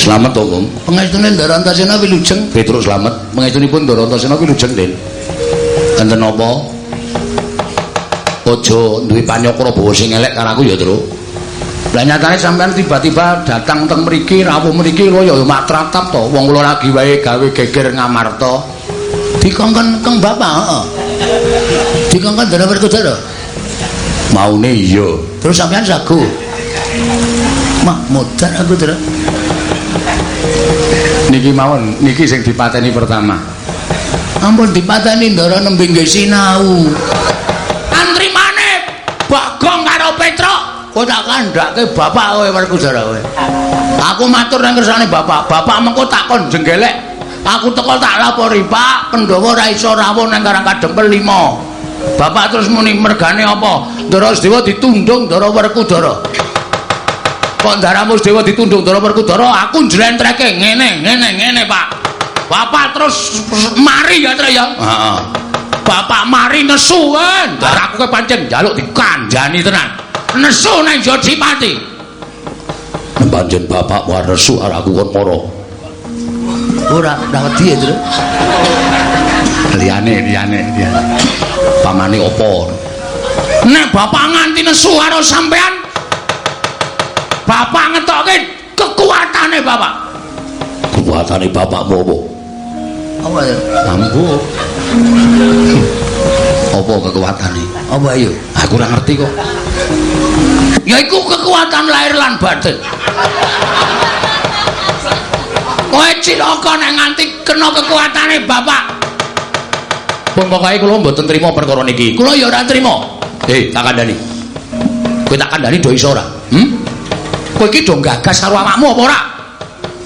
Slamet to, Kang. Pangestune Ndara Antasena wilujeng. Petruk slamet. Pangestunipun Ndara Antasena wilujeng, Den. Enten apa? Aja duwe panyokra bawa sing elek karo aku ya, Tru. Lah nyatane sampean tiba-tiba datang teng mriki rawuh mriki lho ya matratap to. Wong kula lagi wae gawe geger ngamarta. Dikongkon keng bapak, heeh. Dikongkon Ndara Werkudara. Maune iya. Terus sampean sagu. Mah mudan aku, Ndara. Niki mawon, niki sing dipateni pertama. Ampun dipateni Ndara nembe nggih sinau. Antrimane Bagong karo Petruk. Kowe tak kandhake bapak kowe Werkudara kowe. Aku matur nang kersane bapak. Bapak mengko takon jenggelek. Aku teko tak lapori, Pak, Pandhawa ora iso rawuh nang Karang Kadempel 5. Bapak terus muni mergane apa? Ndara Sedewa ditundung Ndara Werkudara. Kok Ndara Sedewa ditundung Ndara Werkudara, aku njlentreke ngene, ngene, ngene, Pak. Bapak terus mari ya, Tra ya. Heeh. Bapak mari nesu kan. Aku ke pancen njaluk dikandhani tenan. Nesu nang Jodipati. Panjen bapak war resu arek aku kon mara. Ora ora wedi ya, Tru. Liyane, liyane, liyane. Pamane apa? Nek bapak nganti nesu karo sampean, bapak ngetokke kekuatane bapak. Kekuatane bapakmu apa? Apa ya? Ambu. Apa kekuatane? Apa ayo? Aku ora ngerti kok. Yaiku kekuatan lahir lan batin. Kowe cilaka nek nganti kena kekuatane bapak. Pun pokoke kula mboten trima perkara niki. Kula ya ora trima. Eh, tak kandhani. Kowe tak kandhani do iso ora? Hm? Kowe iki do gagas karo awakmu apa ora?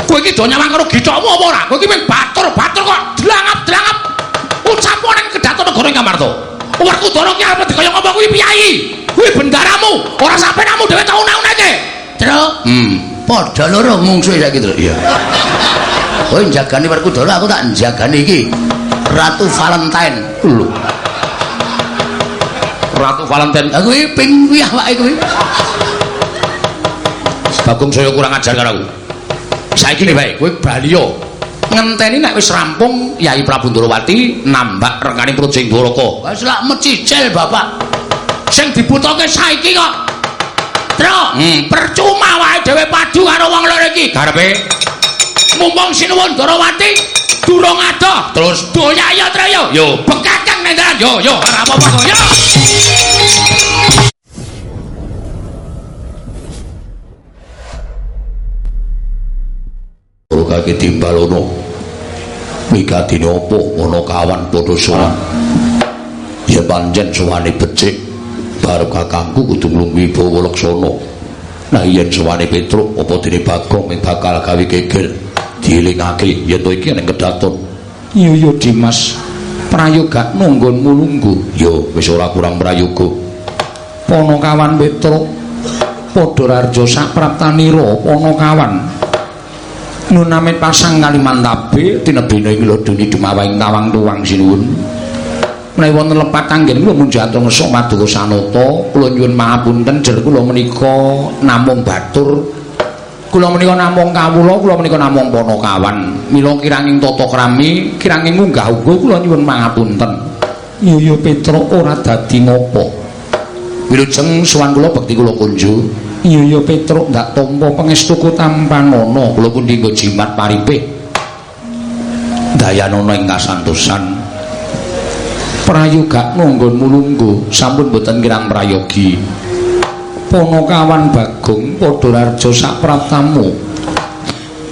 Kowe iki do nyawang karo gicokmu apa ora? Kowe iki mung batur-batur kok delangap-delangap. Ucapmu ning kedaton negara ing Kamarta. Werkudara ki arep dikaya ngapa kuwi piyai? Kuwi bendaramu, ora sampenamu dhewe tau une-uneke. Truk, Hmm. padha loro mungsuhe saiki, Truk. Iya. Kowe njagani Werkudara, aku tak njagani iki. Ratu Valentine. Lho, Ratu Valentine. aku iki ping kuwi awake kuwi. Bagong saya kurang ajar karo aku. Saiki nih bae, kowe baliya. Ngenteni nek wis rampung Yai Prabu Ndorowati nambak rengane Projeng Dwaraka. Wis lak mecicil, Bapak. Sing dibutuhke saiki kok. Truk, Hmm. percuma wae dhewe padu karo wong loro iki. Karepe Mumpung Sinuwun Darawati durung adoh, terus doya ya, Truk yo. yo Bekakang nendaran yo yo ora apa-apa yo. Ora kake timbal ono. Mikadine apa ana kawan padha sowan. Ya panjen sowane becik baru kakangku kudu nglungguhi bawa laksana. Nah yen sowane Petruk apa dene Bagong ing bakal gawe geger dielingake yen to iki ning kedaton. Iya ya Dimas. Prayoga nunggonmu lungguh. Yo wis ora kurang prayoga. Kawan Petruk padha rarja sapraptanira pono Nunamit pasang Kalimantabe tinebene ing Lodoni dumawahing tawang tuwang sinuwun. Menawi wonten lepat anggen kula mun jatung sok maduka sanata, kula nyuwun pangapunten jer kula menika namung batur. Kula menika namung kawula, kula menika namung Panakawan. Mila kiranging tata krami, kiranging munggah uga kula nyuwun pangapunten. Iya Petruk ora dadi ngopo. Wilujeng sowan kula bekti kula kunju. Iya ya Petruk ndak tampa pangestuku tampanana kula pundi nggo jimat paripih. Dayanana ing kasantosan. Prayoga nunggonmu lungguh sampun boten kirang prayogi. Panakawan Bagong padha rarja sapraptamu.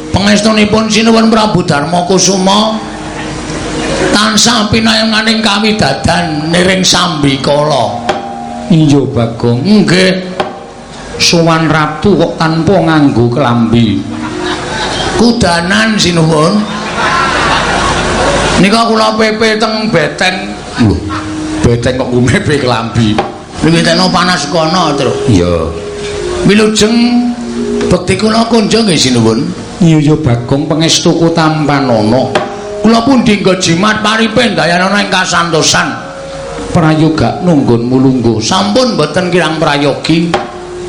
Pangestunipun Sinuwun Prabu Darma Kusuma tansah pinayanganing kami dadan niring sambikala. Iya Bagong. Nggih, Sowan ratu kok tanpa nganggo kelambi. kudanan Sinuwun. Nika kula pepe teng beteng. Lho, beteng kok ngumepe kelambi. Wiwiteno panas kono, Truk. Iya. Wilujeng bekti kula kunjung nggih Sinuwun. Iya ya Bagong pangestuku tampanana. Kula pundi nggo jimat paripin dayanana ing kasantosan. Prayoga nunggonmu lungguh. Sampun boten kirang prayogi.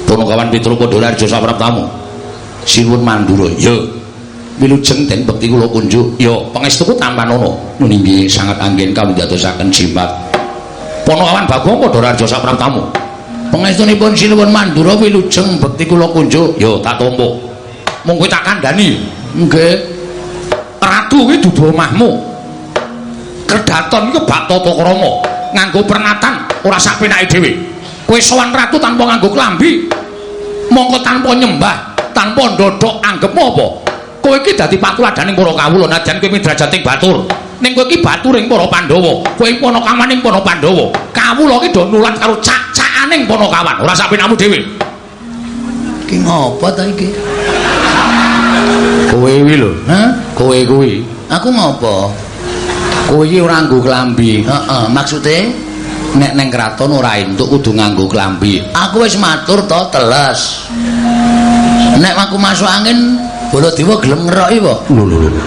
Punakawan Petruk padha rarja sapraptamu. Sinuwun mandura. Ya. wilujeng den bekti kula kunjuk ya. Pangestuku tampan ana nggih sangat anggen kami dadosaken jimat Ponokawan Bagong padha raja sak tamu? Pangestunipun sinuwun mandura wilujeng bekti kula kunjuk ya tak tumpuk mung kowe tak kandhani. Nggih. Ratu kuwi dudu omahmu. Kedaton iku bak tata krama. Nganggo pernatan ora sak penake dhewe kowe sowan ratu tanpa nganggo klambi mongko tanpa nyembah tanpa ndodhok anggep apa? Kowe iki dadi patuladaning para kawula. Nadyan kowe midrajating batur. Ning kowe iki baturing para pandhawa. Kowe panakawaning para pandhawa. Kawula iki do nulan karo cak-cakaning panakawan ora sak penamu dhewe. Iki ngopo ta iki? Kowe kuwi lho. Ha kowe kuwi. Aku ngopo? Kowe iki ora nganggo klambi heeh maksude nek neng kraton ora entuk kudu nganggo klambi. Aku wis matur to teles. Nek aku masuk angin, Baladewa gelem ngeroki po. Lho lho lho.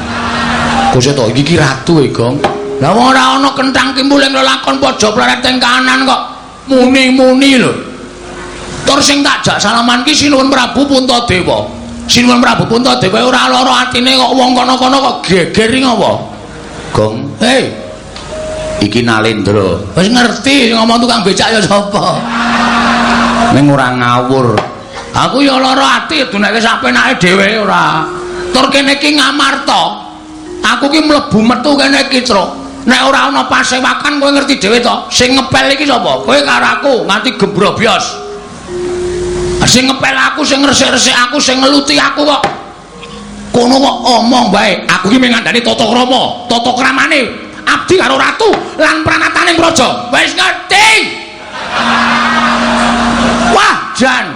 Kose to iki ki ratu e, Gong. Lah ora ana kentang kimbuling lelakon pojok pleret kanan kok. Muni-muni lho. Tur sing tak jak salaman ki Sinuwun Prabu Puntadewa. Sinuwun Prabu Puntadewa ora lara atine kok wong kono-kono kok geger ngopo? Gong, hei iki Nalendra. Wis ngerti ngomong tukang becak ya sapa? Ning ora ngawur. Aku ya lara ati duneke sapenake dhewe ora. Tur kene iki ngamarta. Aku ki mlebu metu kene iki, Truk. Nek ora ana pasewakan kowe ngerti dhewe to, sing ngepel iki sapa? Kowe karo aku nganti gembrobyos. Sing ngepel aku, sing resik-resik aku, sing ngeluti aku kok. Kono kok omong bae. Aku ki mengandani tata krama, tata kramane abdi karo ratu lan pranataning praja. Wis ngerti? Wah, jan.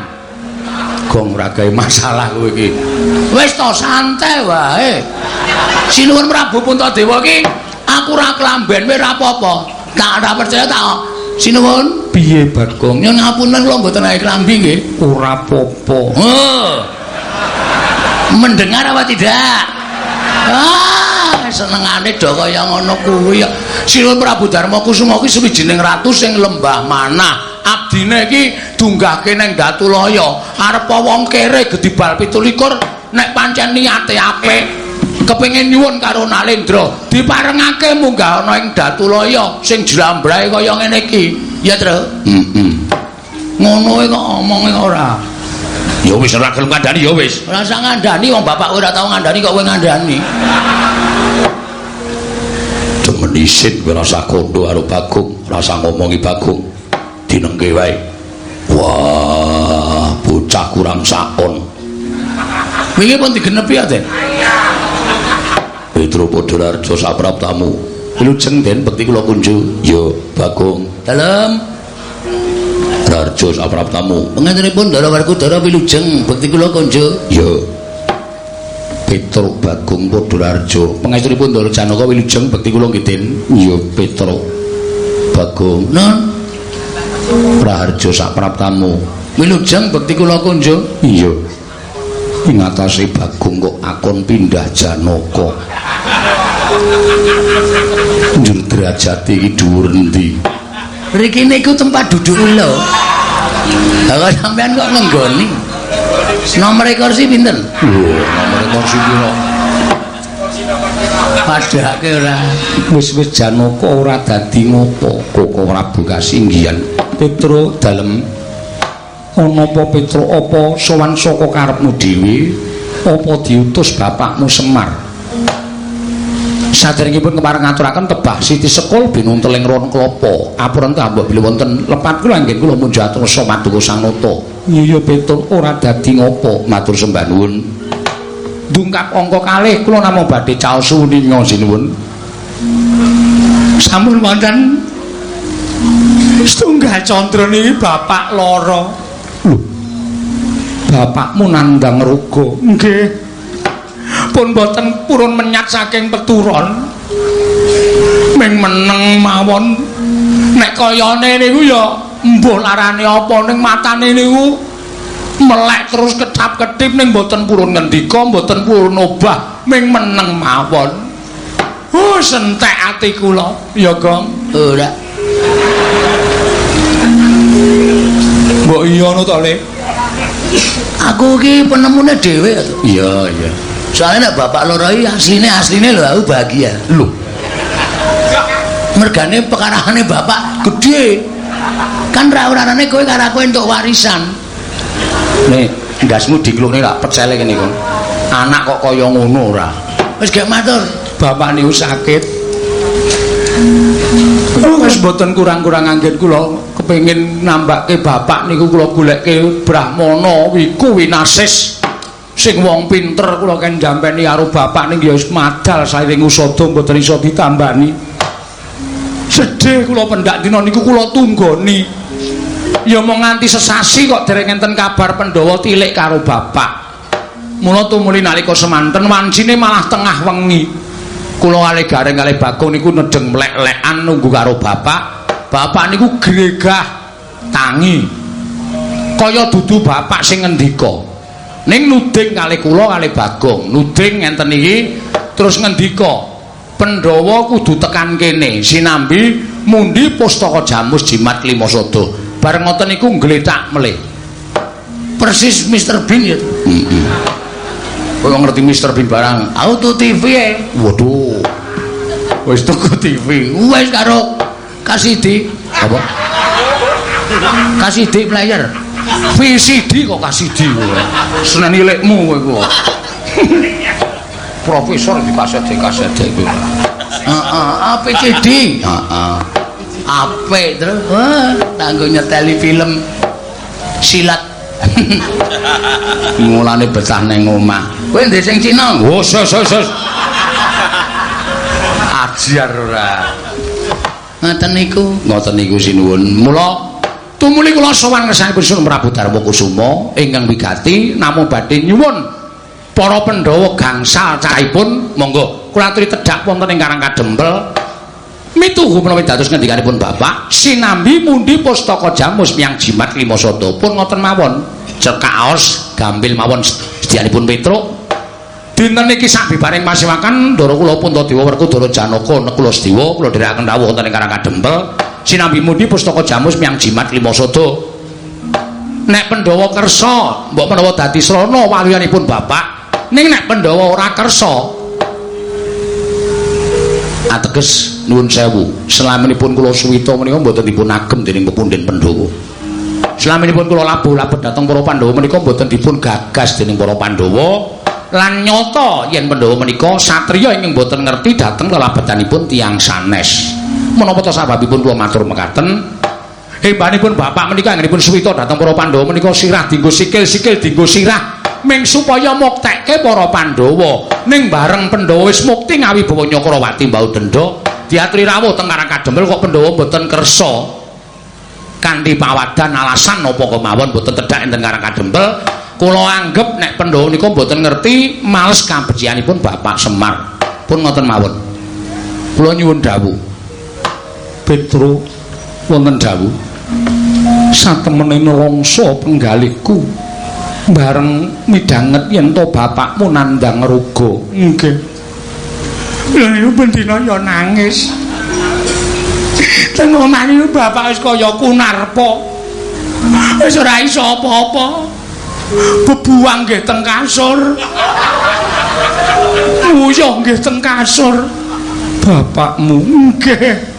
Gong ora gawe masalah kowe iki. Wis to santai wae. Sinuwun Prabu Puntadewa ki aku ora klamben wae ora apa-apa. Tak ada percaya tak. Sinuwun Piye, Bagong? nyun ngapunten kula mboten nek klambi nggih. Ora apa-apa. Mendengar apa tidak? Ah, senengane do kaya ngono kuwi ya. Sinuwun Prabu Darma Kusuma kuwi suwijining ratu sing lembah manah. Abdine iki dunggahke ning Datulaya, arep wong kere gedibal 17 nek pancen niate apik. Kepengin nyuwun karo Nalendra, diparengake munggah ana ing Datulaya sing jlambrahe kaya ngene iki. Ya, Tru. Heeh. Ngono kok omonge ora. Ya wis ora gelem kandhani ya wis. Ora usah ngandani wong bapak ora tau ngandani kok kowe ngandani. Isin kowe rasa kondo karo Bagong, rasa ngomongi Bagong. Dinengke wae. Wah, bocah kurang sakon. Wingi pun digenepi ya, Den. Petro Podolarjo sapraptamu. Wilujeng den bekti kula kunju. Ya, Bagong. Dalem Rarjo sapraptamu. pengantenipun Dara Werkudara wilujeng bekti kula konjo. Ya. Petro Bagong Podolarjo. Pangestunipun Ndara Janaka wilujeng bekti kula nggih den. Ya, Petro Bagong. Nun, Raharjo sapraptamu. wilujeng bekti kula konjo. Iya. Ing atase Bagong kok akon pindah Janaka. Njur derajate iki dhuwur endi? Mriki niku tempat duduk kula. Lah sampean kok nenggoni? Nomor kursi pinten? Nomor kursi pira? Padhake ora. Wis-wis Janaka ora dadi ngopo, Koko Prabu Kasinggihan. Petro dalem ana apa Petro apa sowan saka karepmu dhewe? Apa diutus bapakmu Semar? Saderengipun kepareng ngaturaken tebah Siti Sekul binunteling ron klapa. Apuran tambah bila wonten lepat kula anggen kula munjuk atur Maduka Sanata. Iya Petro ora dadi ngopo, matur sembah nuwun. Dungkap angka kalih kula namung badhe caos suwuninga sinuwun. Sampun wonten setunggal condro niki bapak loro. Bapakmu nandang ruga. Nggih. Pun boten purun menyat saking peturon. Ming meneng mawon. Nek kayane niku ya mbuh larane apa ning matane niku melek terus ketap-ketip ning boten purun ngendika, boten purun obah, ming meneng mawon. Oh, sentek ati kula, ya, Gong. Ora. Mbok iya ngono to, Le? Aku ki penemune dhewe. Iya, iya. Soalnya nek bapak loro iki asline asline lho aku bahagia. Lho. Mergane pekarane bapak gede. Kan ra urane kowe karo aku entuk warisan. Nih ndasmu diklukne gak pecele kene kon anak kok kaya ngono ora? Wis gak matur. Bapak niku sakit. Wis boten kurang-kurang anggen kula kepengin nambake bapak niku kula goleke brahmana wiku winasis sing wong pinter kula kan jampeni karo bapak ning ya wis madal sairing usada mboten iso ditambani. Sedih kula pendak dina niku kula tunggoni. Ya mau nganti sesasi kok dereng enten kabar Pandhawa tilik karo bapak. Mula tumuli nalika semanten wancine malah tengah wengi. Kula kalih gareng kalih Bagong niku nedeng mlek-lekan nunggu karo bapak. Bapak niku gregah tangi. Kaya dudu bapak sing ngendika ning nuding kalih kula kalih Bagong. Nuding ngenten iki terus ngendika Pandhawa kudu tekan kene sinambi mundi pustaka jamus jimat lima sada bareng ngoten niku ngletak melih. Persis Mr Bean ya. Heeh kowe ngerti Mr Bean barang? Auto TV e. Waduh. Wis tuku TV wis karo kasidi apa? Kasidi player VCD kok kasidi kowe senen kowe kok profesor di kaset di kaset kowe heeh APCD heeh. Apik terus wah kanggo nyeteli film silat. Mulane betah ning omah. Kowe ndek sing Cina? Oh sus sus sus. Ajar ora. Ngoten niku. Ngoten niku sinuwun. Mula tumuli kula sowan ngersangipun Sun Prabu Darma Kusuma ingkang wigati namung badhe nyuwun para Pandhawa gangsal cahipun monggo kula aturi tedhak wonten ing Karang Kadempel. Mituhu menawi dados ngendikanipun Bapak sinambi mundi pustaka jamus miyang jimat lima sada pun ngoten mawon. Cekaos gambil mawon sedyanipun Petruk. Dinten niki sabibaring masiwakan ndara kula Puntadewa Werkudara Janaka nekula Sedewa kula dherekaken rawuh wonten ing Karang Kadempel sinambi mundi pustaka jamus miyang jimat lima sada nek Pandhawa kersa mbok menawa dadi srana waliyanipun Bapak. Ning nek Pandhawa ora kersa. Ateges nuwun sewu. Selaminipun kula suwita menika mboten dipun agem dening pepundhen Pandhawa. Selaminipun kula labuh labet dhateng para Pandhawa menika mboten dipun gagas dening para Pandhawa. Lan nyata yen Pandhawa menika satriya ingkang mboten ngerti dhateng lelabetanipun tiyang sanes menapa ta sababipun kula matur mekaten? Hembanipun bapak menika anggenipun suwita dhateng para Pandhawa menika sirah dinggo sikil-sikil dinggo sirah. Ming supaya muktekke para Pandhawa ning bareng Pandhawa wis mukti ngawi bawa Nyakrawati mbau denda diaturi rawuh teng Karang Kadempel kok Pandhawa mboten kersa. Kanthi pawadan alasan napa kemawon mboten tedhak enten Karang Kadempel kula anggap nek Pandhawa nika mboten ngerti males kabecikanipun Bapak Semar. Pun ngoten mawon. Kula nyuwun dawuh Petro wonten dawuh satemene nelongso penggalihku bareng midhanget yen to bapakmu nandang ruga. Nggih. Lha niku bendina ya nangis. Teng omah niku bapak wis kaya kunarpa wis ora iso apa-apa. Bebuang nggih teng kasur. Uyuh nggih teng kasur. Bapakmu nggih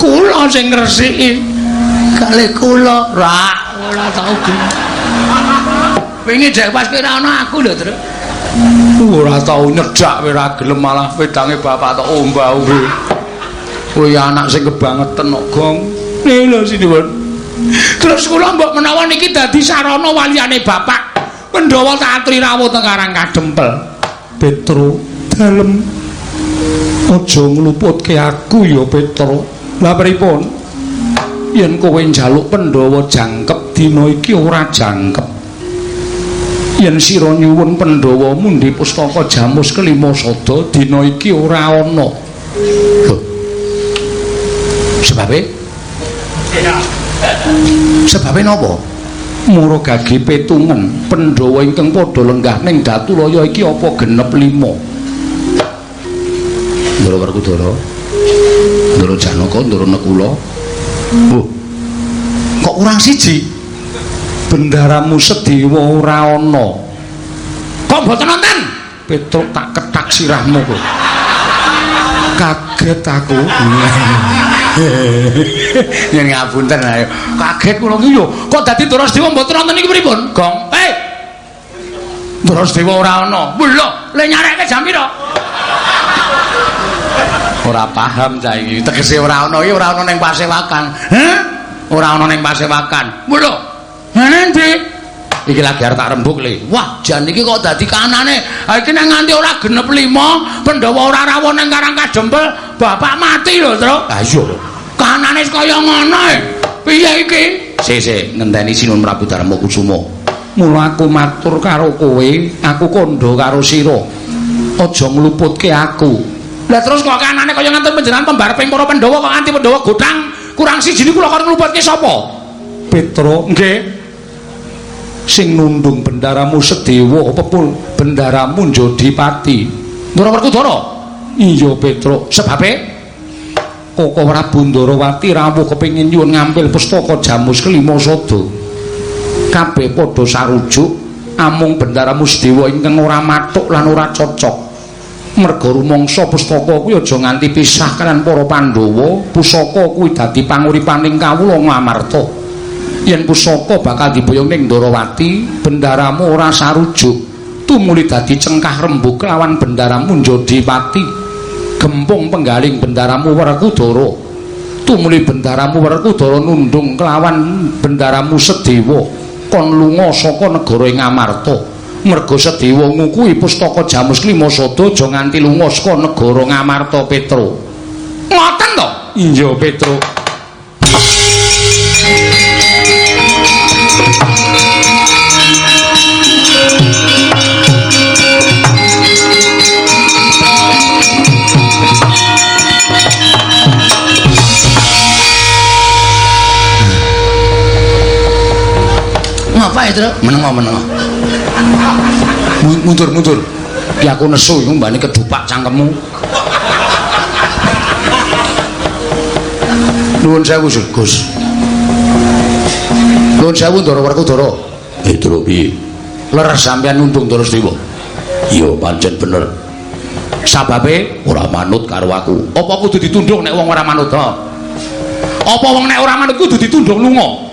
kula sing ngresiki. Kali kula. Ra ora tau wingi jek pas kira ana aku lho Tru ora tau nyedak ora gelem malah wedange bapak tok omba-ombe kowe anak sing kebangetan kok gong. Lho sinuwun terus kula mbok menawa niki dadi sarana waliyane bapak Pandhawa tak aturi rawuh teng Karang Kadempel. Petro dalem. Aja ngluputke aku ya Petro lha pripun yen kowe njaluk Pandhawa jangkep dina iki ora jangkep. Yen sira nyuwun Pandhawa mundi pustaka jamus kelima sada dina iki ora ana. Sebabe? Sebabe napa? Mura gage petungen Pandhawa ingkang padha lenggah ning Datulaya iki apa genep 5 Ndara Werkudara Ndara Janaka Ndara Nekula Oh kok kurang siji bendaramu Sedewa ora ana kok mboten wonten Petruk tak ketak sirahmu kok. Kaget aku. Yen ngapunten ayo. Kaget kula ki yo. Kok dadi Drasdewa mboten wonten iki pripun? Gong. Hei. Drasdewa ora ana. Lho, le nyareke jam pira? Ora paham cah iki. Tegese ora ana iki ora ana ning pasewakan. Hah? Ora ana ning pasewakan. Lho. Endi? iki lagi arep tak rembug le. Wah, jan iki kok dadi kanane. Ha iki nek nganti ora genep 5, Pandhawa ora rawuh ning Karang Kadempel, bapak mati lho, Tru. Ha iya. Kanane kaya ngono e. Piye iki? Sik sik ngenteni Sinun Prabu Darma Kusuma. Mula aku matur karo kowe, aku kandha karo sira. Aja ngluputke aku. Lah terus kok kanane kaya ngenten panjenengan pembareping para Pandhawa kok nganti Pandhawa godang kurang siji niku kok ngluputke sapa? Petro, nggih. sing nundung bendaramu sedewa pepul bendaramu Jodipati. Ndara Werkudara? Iya, Petro. Sebabe Koko Prabu Ndarawati rawuh kepengin nyuwun ngambil pustaka Jamus kelima sada. Kabeh padha sarujuk amung bendaramu sedewa ingkang ora matuk lan ora cocok. Merga rumangsa pustaka kuwi aja nganti pisah kalian para Pandhawa, pusaka kuwi dadi panguripaning kawula Ngamarta. yen pusaka bakal diboyong ning Ndarawati bendaramu ora sarujuk. Tumuli dadi cengkah rembug lawan bendaramu Jodipati gempung penggaling bendaramu Werkudara. Tumuli bendaramu Werkudara nundung kelawan bendaramu Sedewa kon lunga saka negara ing Amarta merga Sedewa ngukui pustaka Jamus Lima Sada aja nganti lunga saka negara Ngamarta Petro. Ngoten to? Iya Petro. Ngapa itu? Menengo Mundur mundur. Ya aku nesu iku mbane kedupak cangkemmu. Nuwun sewu Gus. Nuwun sewu Ndara Werkudara. Eh Ndara piye? Leres sampean nundung Ndara Dewa. Iya pancen bener. Sababe ora manut karo aku. Apa kudu ditundung nek wong ora manut? Apa wong nek ora manut kudu ditundung lunga?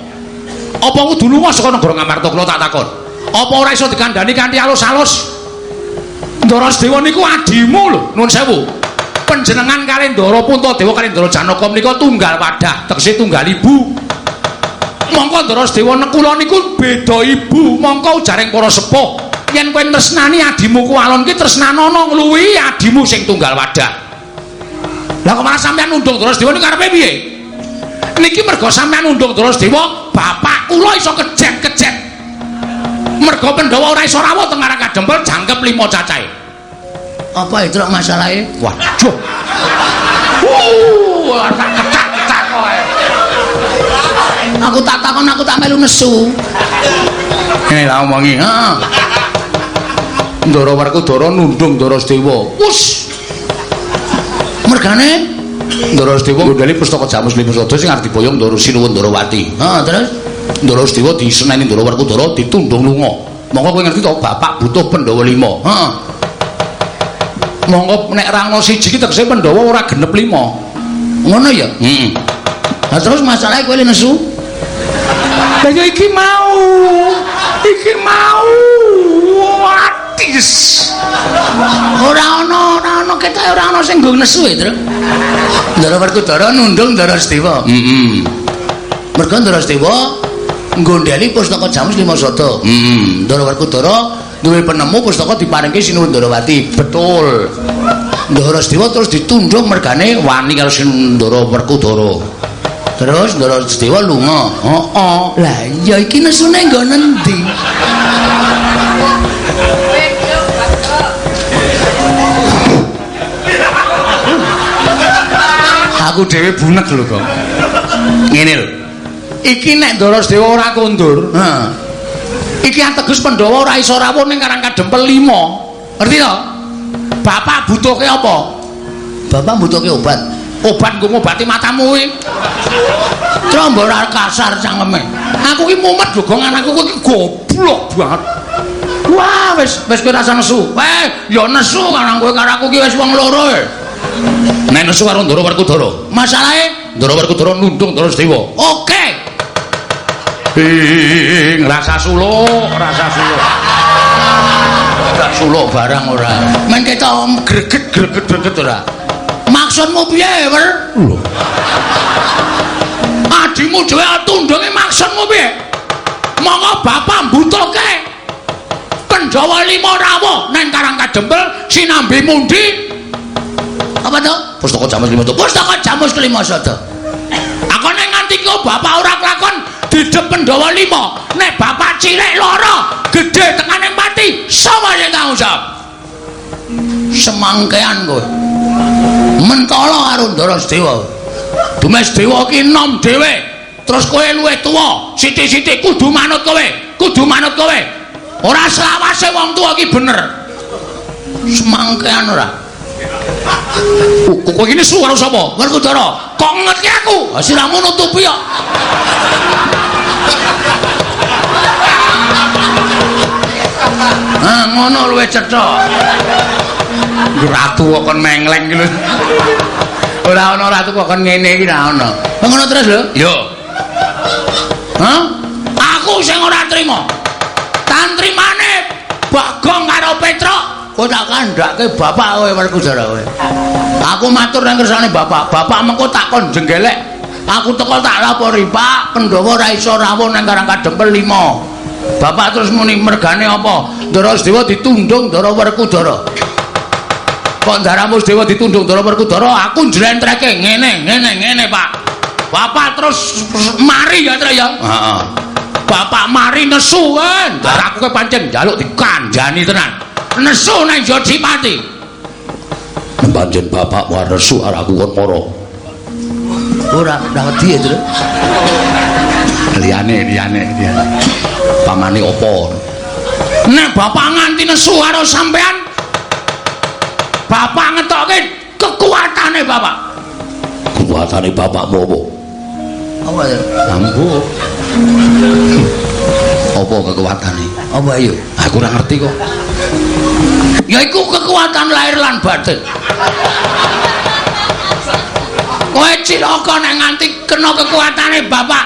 Apa kudu lunga saka negara Ngamarta kula tak takon? Apa ora iso dikandani kanthi alus-alus? Ndara Dewa niku adimu lho, nuwun sewu. Panjenengan kali Ndara Puntadewa kali Ndara Janaka menika tunggal wadah, tegese tunggal ibu. Mongko Ndara Dewa nekula niku beda ibu, mongko ujaring para sepuh, yen kowe tresnani adimu ku alon ki tresnanono ngluwi adimu sing tunggal wadah. Lah kok malah sampean nundung Ndara Dewa niku karepe piye? Niki mergo sampean nundung Ndara Dewa, bapak kula iso kejet-kejet. Mergo Pandhawa ora iso rawuh teng Karang Kadempel jangkep lima cacahe. Apa itu masalahnya? Waduh. Uh, tak ketak-ketak kowe. Aku tak takon aku tak melu nesu. Ngene lah omongi, heeh. Ndara Werkudara nundung Ndara Dewa. Wus. Mergane Ndara Dewa nggondhali pustaka Jamus Lima sing arep diboyong Ndara Sinuwun Ndarawati. Ha, terus Ndara Dewa diseneni Ndara Werkudara ditundung lunga. Monggo kowe ngerti to, bapak butuh Pandhawa 5. Heeh. Monggo nek rango siji ki tegese Pandhawa ora genep 5. Ngono ya? Heeh. Lah terus masalahnya kowe nesu? Lah ya iki mau. Iki mau. Watis. Ora ana, ora ana ketoke ora ana sing nggo nesu e, Tru. Ndara Werkudara nundung Ndara Dewa. Heeh. Mergo Ndara Dewa nggondheli pustaka Jamus Lima Sada. Heeh. Ndara Werkudara duwe penemu pustaka diparingke Sinuwun Ndarawati. Betul. Ndara Dewa terus ditundung mergane Wani karo Sindara Werkudara. terus Ndara Dewa lunga. Heeh. Lah iya iki nesune nggo nendi? Aku dhewe bunek lho, Kang. Ngene lho. Iki nek Ndara Dewa ora kondur, Heeh. iki ateges Pandhawa ora iso rawuh ning Karang Kadempel 5. Ngerti to? Bapak butuhke apa? Bapak mbutuhke obat. Obat nggo ngobati matamu kuwi. Trombor kasar cangkeme. Aku ki mumet lho, Gong, anakku kuwi goblok banget. Wah, wis wis kowe rasa nesu. Eh, ya nesu karang kowe karo aku ki wis wong loro. e. Nek nesu karo Ndara Werkudara. Masalahe Ndara Werkudara nundung terus dewa. oke. Ing rasa suluk, rasa suluk. Ora suluk barang ora. Men ketok greget greget greget ora. Maksudmu piye, Wer? Lho, Adimu dhewe tundunge maksudmu piye? Monggo bapak mbutuhke Pandhawa lima rawuh nang Karang Kadempel sinambi mundi. Apa to? pustaka jamus lima tuh. Pustaka Jamus Kelima Sada. Aku nek nganti kok bapak ora kelakon didep Pandhawa lima, nek bapak cilik loro, gedhe tekaning pati, sapa sing tanggung jawab? Semangkean kowe. Mentolo karo Ndara Sedewa. Dumes Dewa ki nom dhewe. Terus kowe luwih tuwa, sithik-sithik kudu manut kowe, kudu manut kowe. Ora selawase wong tuwa ki bener. Semangkean ora. Kowe iki nesu karo sapa? Werkudara, kok ngerti aku? Ha siramu nutupi kok. Ah, ngono luwih cetha. Ratu kok kon mengleng iki lho. Ora ana ratu kok kon ngene iki ora ana. Ngono terus lho. Yo. Hah? Aku sing ora trima. Tantrimane Bagong karo Petruk, kowe tak kandhake bapak kowe Werkudara kowe. Aku matur nang kersane bapak. Bapak mengko takon jenggelek. Aku teko tak lapori, Pak, Pandhawa ora iso rawuh nang Karang Kadempel 5. Bapak terus muni mergane apa? Ndara Sedewa ditundung Ndara Werkudara. Kok Ndaramu Sedewa ditundung Ndara Werkudara, aku njlentreke ngene, ngene, ngene, Pak. Bapak terus mari ya, Tra ya. Heeh. Bapak mari nesu kan. Ndaraku ke pancen njaluk dikandhani tenan. Nesu nang Jodipati. Panjen bapak war nesu aku kon mara. Ora, ora wedi ya, Tru. Liyane, liyane, liyane. Pamane apa? Nek bapak nganti nesu karo sampean, bapak ngetokke kekuatane bapak. Kekuatane bapakmu apa? Apa ya? Ambu. Apa kekuatane? Apa ayo? Aku ora ngerti kok. Yaiku kekuatan lahir lan batin. Kowe cilaka nek nganti kena kekuatane bapak.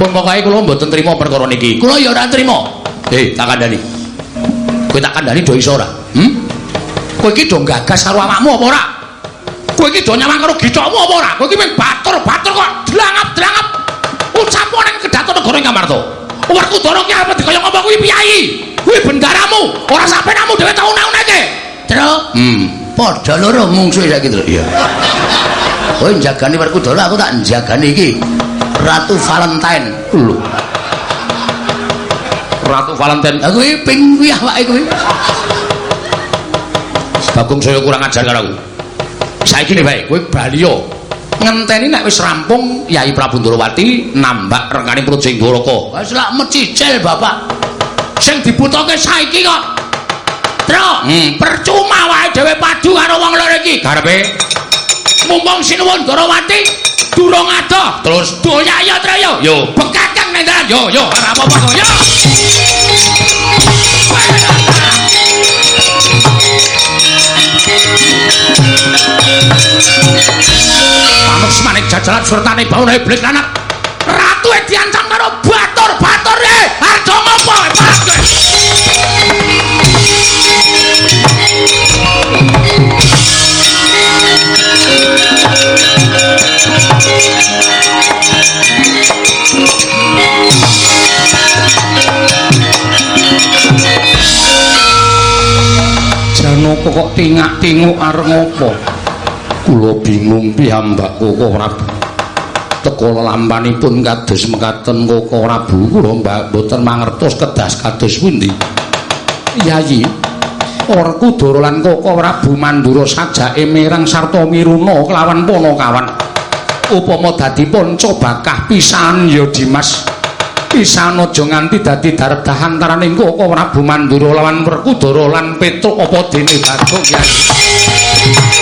Pun pokoke kula mboten trima perkara niki. Kula ya ora trima. Eh, tak kandhani. Kowe tak kandhani do iso ora? Hmm? Kowe iki do gagas karo awakmu apa ora? Kowe iki do nyawang karo gicokmu apa ora? Kowe iki mung batur-batur kok dlangap-dlangap. Ucapmu ning kedaton negara Ngamarta. Werkudara ki apa dikaya ngomong kuwi piyai? Kuwi bendaramu, ora sampenamu dhewe tau naunake. Tru, Hmm. padha loro mungsuhe saiki, Tru. Iya. Kowe njagani Werkudara, aku tak njagani iki. Ratu Valentine. Lho. Ratu Valentine Aku iki ping kuwi awake kuwi. Bagong saya kurang ajar karo aku. Saiki ne bae, kowe baliyo. Ngenteni nek wis rampung Yai Prabu Ndrawati nambak rengane Projing Dwaraka. Wis lak mecicil, Bapak. Sing dibutuhke saiki kok. Tru, Hmm. percuma wae dhewe padu karo wong loro iki. Karepe Mumpung Sinuwun Darawati durung adoh. terus Doya ya, Tru yo. Yo. bekakang nang dalan. Yo, yo, ora apa-apa kok. Yo. Manuk semanik jajalan surtane bauna iblis lanak. Ratu diancam karo batur-batur Janaka kok tingak-tinguk arep ngopo? Kula bingung piyambak Koko Prabu. Teka lampanipun kados mekaten Koko Prabu kula mbak boten mangertos kedas kados pundi. Yayi, Orkudara lan Koko Prabu Mandura sajake mirang sarta miruna kelawan Panakawan. Upama dadi panca bakah pisan ya Dimas. Pisan aja nganti dadi daredah antaraning Koko Prabu Mandura lawan Werkudara lan Petruk apa dene Bagong Yayi.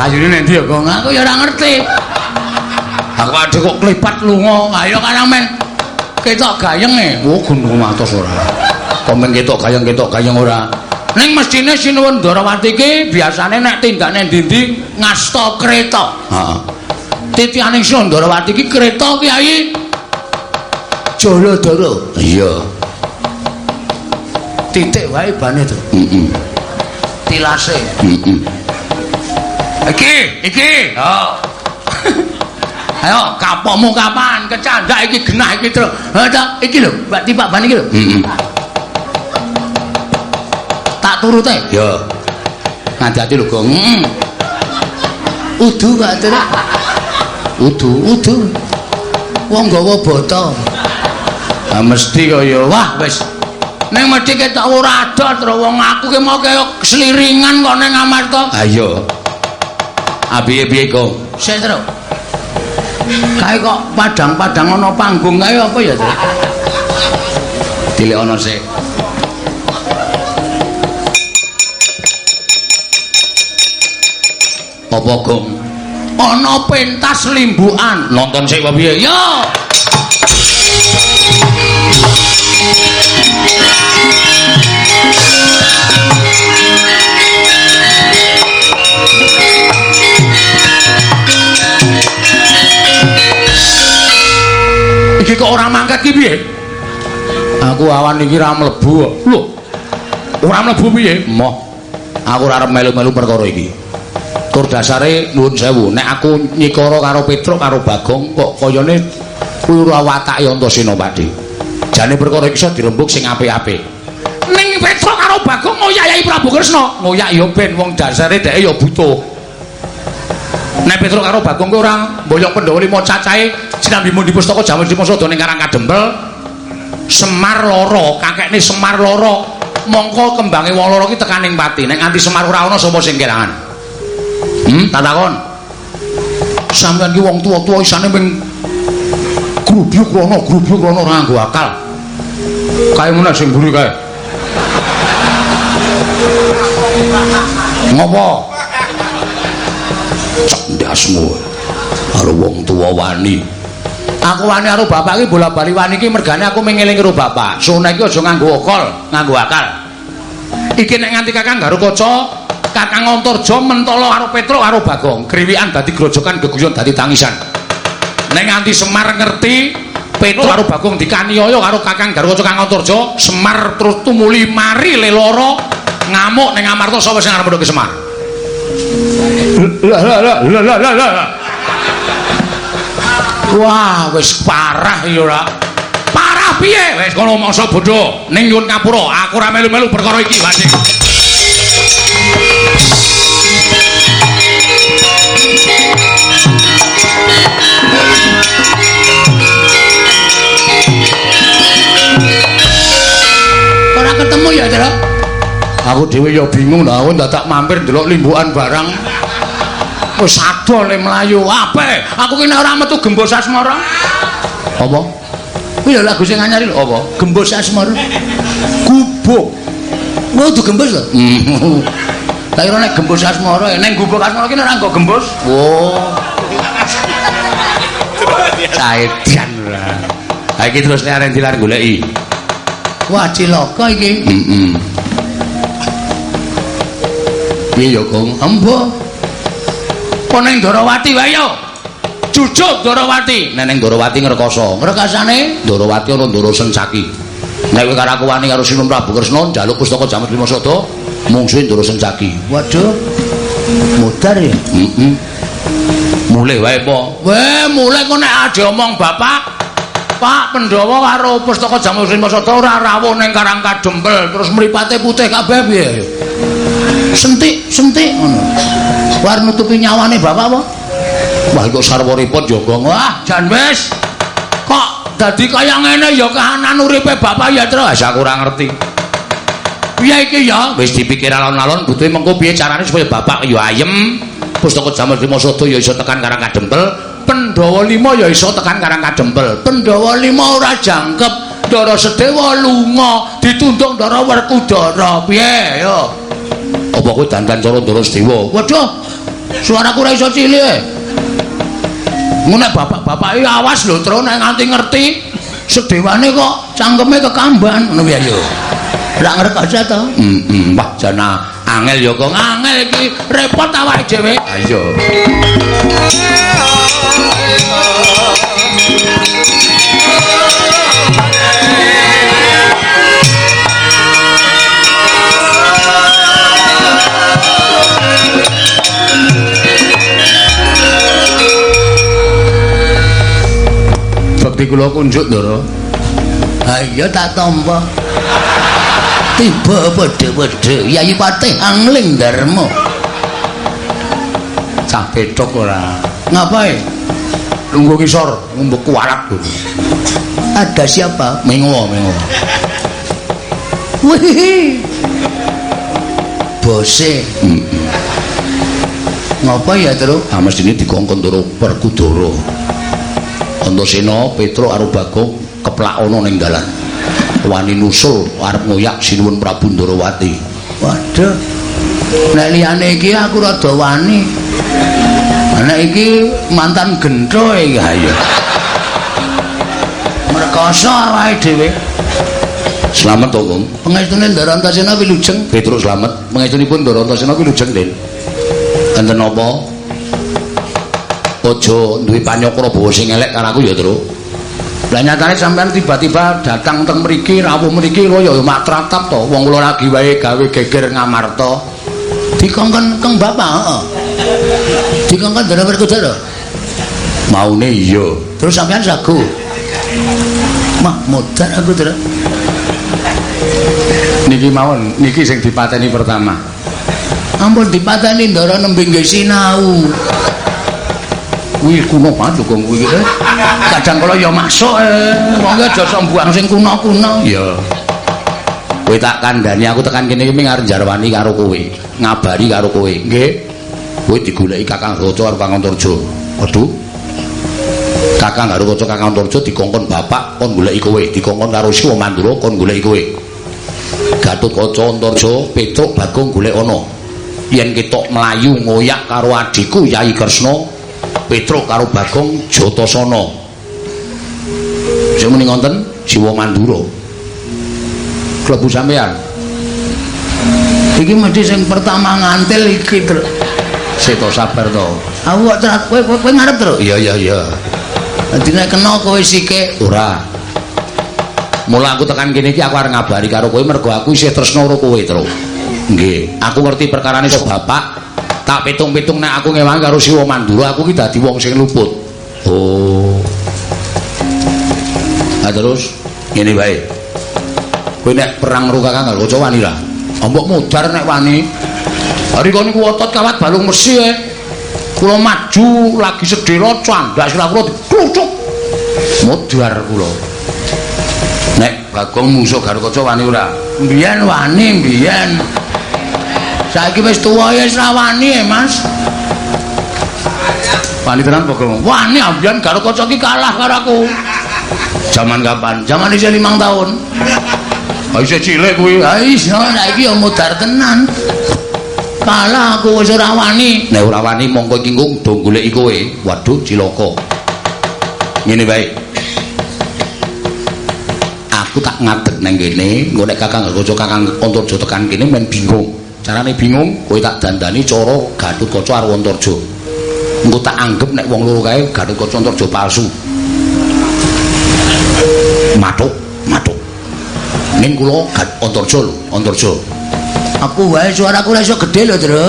Ayune nek ndi ya, Gong? Aku ya ora ngerti. Aku ade kok klipat lunga. Ayo kan men. Ketok gayenge. Oh, gunung matos ora. Kok men ketok gayeng ketok gayeng ora. Ning mestine Sinuwun Darawati iki biasane nek tindane ndi ngasta kreta. Heeh. Titianing Sinuwun Darawati iki kreta Kyai. Jaladara. Iya. Titik wae bane to. Heeh. Tilase. Heeh. Iki, iki. Oh. Ayo, kapokmu kapan? Kecandak iki genah iki terus. Ha iki lho, Mbak Tipak ban iki lho. Heeh. Tak turute. Ya. Ngati-ati lho, Gong. Mm. Udu Pak Tur. Udu, udu. Wong gawa bata. Ha mesti kaya wah wis. Ning mesti ketok ora ada terus wong aku ki mau kaya seliringan kok ning Amarta. Ayo. Ah piye-piye, Gong? Sik terus. Kae kok padang-padang ana panggung kae apa ya, Tru? Dilek ana sik. Apa, Gong? Ana pentas limbukan. Nonton sik apa piye? Yo. Iki kok ora mangkat ki piye? Aku awan iki ra mlebu kok. Lho. Ora mlebu piye? Moh. Aku ora arep melu-melu perkara iki. Tur dasare nuwun sewu, nek aku nyikara karo Petruk karo Bagong kok kayane kuwi ora watake Antasena Pakde. Jane perkara iki iso dirembuk sing apik-apik. Ning Petruk karo Bagong ngoyak-yai Prabu Kresna. Ngoyak ya ben wong dasare dheke ya butuh. Nek Petruk karo Bagong kuwi ora mboyong Pandhawa lima cacahe sinambi mundi pustaka Sri Masada ning Karang Kadempel. Semar loro, kakekne Semar loro. Mongko kembange wong loro ki tekaning pati. Nek nganti Semar ora ana sapa sing kelangan? Hmm, tak takon. Sampeyan ki wong tuwa-tuwa isane ping grubyuk rono, grubyuk rono ora nganggo akal. Kae meneh sing mburi kae. Ngopo? Cek ndasmu. Karo wong tuwa wani. Aku wani karo bapak iki bola-bali wani iki mergane aku mengeling karo bapak. Sune iki aja nganggo akal, nganggo akal. Iki nek nganti Kakang Garukaca, Kakang Antarja mentala karo Petruk karo Bagong, griwikan dadi grojokan geguyon dadi tangisan. Nek nganti Semar ngerti Petruk karo Bagong dikaniaya karo Kakang Garukaca Kakang Antarja, Semar terus tumuli mari leloro ngamuk ning Amarta sapa sing arep ndok Semar. Lah lah lah lah lah lah lah. Wah, wis parah ya ora. Parah piye? Wis kono mangsa bodho. Ning nyuwun ngapura, aku ora melu-melu perkara iki, Wadi. Ora ketemu ya, Tru? Aku dhewe ya bingung lha aku dadak mampir ndelok limbukan barang. Wis ado le mlayu. Ape? Aku ki nek ora metu gembos asmara. Apa? Kuwi lho lagu sing anyar lho apa? Gembos asmara. Gubuk. Mau tuh gembos lho. Lah kira nek gembos asmara, ning gubuk asmara ki ora nggo gembos. Oh. Saedan ora. Ha iki terus nek arep dilar goleki. Wah, cilaka iki. Heeh. Piye ya, Gong? Embo. Kok ning Darawati wae yo. Jujuk Darawati. Nek ning Darawati ngrekoso. Ngrekasane Darawati ana Ndara Sencaki. Nek kowe karo aku wani karo Sinun Prabu Kresna njaluk pustaka Jamet Lima Sada, mungsuhe Ndara Sencaki. Waduh. Mudar ya. Heeh. Mulih wae po. Weh, mulai kok nek ade omong bapak. Pak Pandhawa karo pustaka Jamal Sri Masada ora rawuh ning Karang Kadempel, terus mripate putih kabeh piye? Sentik, sentik ngono. War nutupi nyawane bapak apa? Wah kok sarwaripun ya, Gong. Wah, jan wis. Kok dadi kaya ngene ya kahanan uripe bapak ya, Tru? Aku ora ngerti. Piye iki ya? Wis dipikir alon-alon butuhe mengko piye carane supaya bapak ya ayem. Pustaka Jamal Lima Sada ya iso tekan Karang Kadempel. Pandhawa 5 ya iso tekan Karang Kadempel. Pandhawa 5 ora jangkep. Ndara Sedewa lunga, ditunduk Ndara Werkudara. Piye ya? Apa kowe dandan cara Ndara Sedewa? Waduh. Suaraku ora iso cilik. e. Ngono nek bapak-bapak iki awas lho, Tru, nek nganti ngerti sedewane kok cangkeme kekamban ngono ya yo. Ora ngerti aja to. Heeh, wah jana Angel ya kok angel iki repot awake dhewe. ayo. Bekti kula kunjuk, Ndara. Ha iya tak tampa. Tiba wedhe-wedhe Yayi Patih Angling Darma. Cah petok ora. Ngapain? Lungguh kisor, ngumbuk kualat lho. Ada siapa? Mengo, mengo. Wih. Bose. Ngapa ya, Tru? Ah mestine dikongkon karo Werkudara. Antasena, Petruk karo Bagong keplak ana ning dalan. Wani nusul arep ngoyak sinuwun Prabu Ndarawati. Waduh. Nek liyane iki aku rada wani. Nek iki mantan gentho iki ha ya. Merkoso awake dhewe. Slamet to, Kong. Pengestune Ndara Antasena wilujeng. Petruk slamet. Mengestunipun Ndara Antasena kuwi lujeng, Den. Enten apa? Aja duwe panyakra bawa sing elek karo aku ya, Tru. Lah nyatane sampean tiba-tiba datang teng mriki rawuh mriki kaya ya mak tratap to. Wong kula lagi wae gawe geger ngamarta. Dikongkon keng bapak, heeh. Dikongkon Ndara Werkudara. Maune iya. Terus sampean sagu. Mah modar aku terus. Niki mawon, niki sing dipateni pertama. Ampun dipateni ndara nembe nggih sinau. Kuwi kuno banget lho, kuwi. eh. Kadang kala ya masuk eh. Wong aja sok mbuang sing kuno-kuno. Iya. Kowe tak kandhani aku tekan kene iki arep jarwani karo kowe, ngabari karo kowe. Nggih. Kowe digoleki Kakang Raja karo Kakang Turjo. Waduh. Kakang karo Raja Kakang Turjo dikongkon bapak kon goleki kowe, dikongkon karo Siwa Mandura kon goleki kowe. Gatut Kaca Antarja, Petruk Bagong golek ana. Yen ketok mlayu ngoyak karo adikku Yayi Kresna, Petruk karo Bagong Jatasana. Sing muni ngonten Siwa Mandura. klebu sampean. Iki mesti sing pertama ngantil iki terus. Seto sabar to. Aku kok terus kowe kowe ngarep terus. Iya iya iya. Dadi nek kena kowe sikik Ora. Mula aku tekan kene iki aku arep ngabari karo kowe mergo aku isih tresno karo kowe, Tru. Nggih, aku ngerti perkarane sok bapak. Tak pitung-pitung nek aku ngewangi karo Siwa Mandura, aku ki dadi wong sing luput. Oh. Nah terus ngene wae. Kowe nek perang karo Kakang Kaca wani ra? Ambok mudar nek wani. Hari kono niku otot kawat balung mesi e. Kula maju lagi sedhela candak sira kula diklucuk. Mudar kula. Nek Bagong musuh karo Kaca wani ora? mbiyen wani mbiyen. Saiki wis tuwa ya wis ra wani e, Mas. Wani tenan Bagong. Wani ambiyen karo kaca iki kalah karo aku. Zaman kapan? Zaman isih 5 tahun. Ah isih cilik kuwi. Ha iso saiki ya mudar tenan. Kalah aku wis ora wani. Nek ora wani mongko iki engko do goleki kowe. Waduh cilaka. Ngene wae. Aku tak ngadeg nang kene, engko nek Kakang Kaca Kakang Antarja tekan kene men bingung. Carane bingung, kowe tak dandani cara Gatut Kaca karo Antarja. Engko tak anggap nek wong loro kae Gatut Kaca Antarja palsu. Matuk, matuk. Ning kula Antarja lho, Antarja. Aku wae suaraku ora iso gedhe lho, Tru.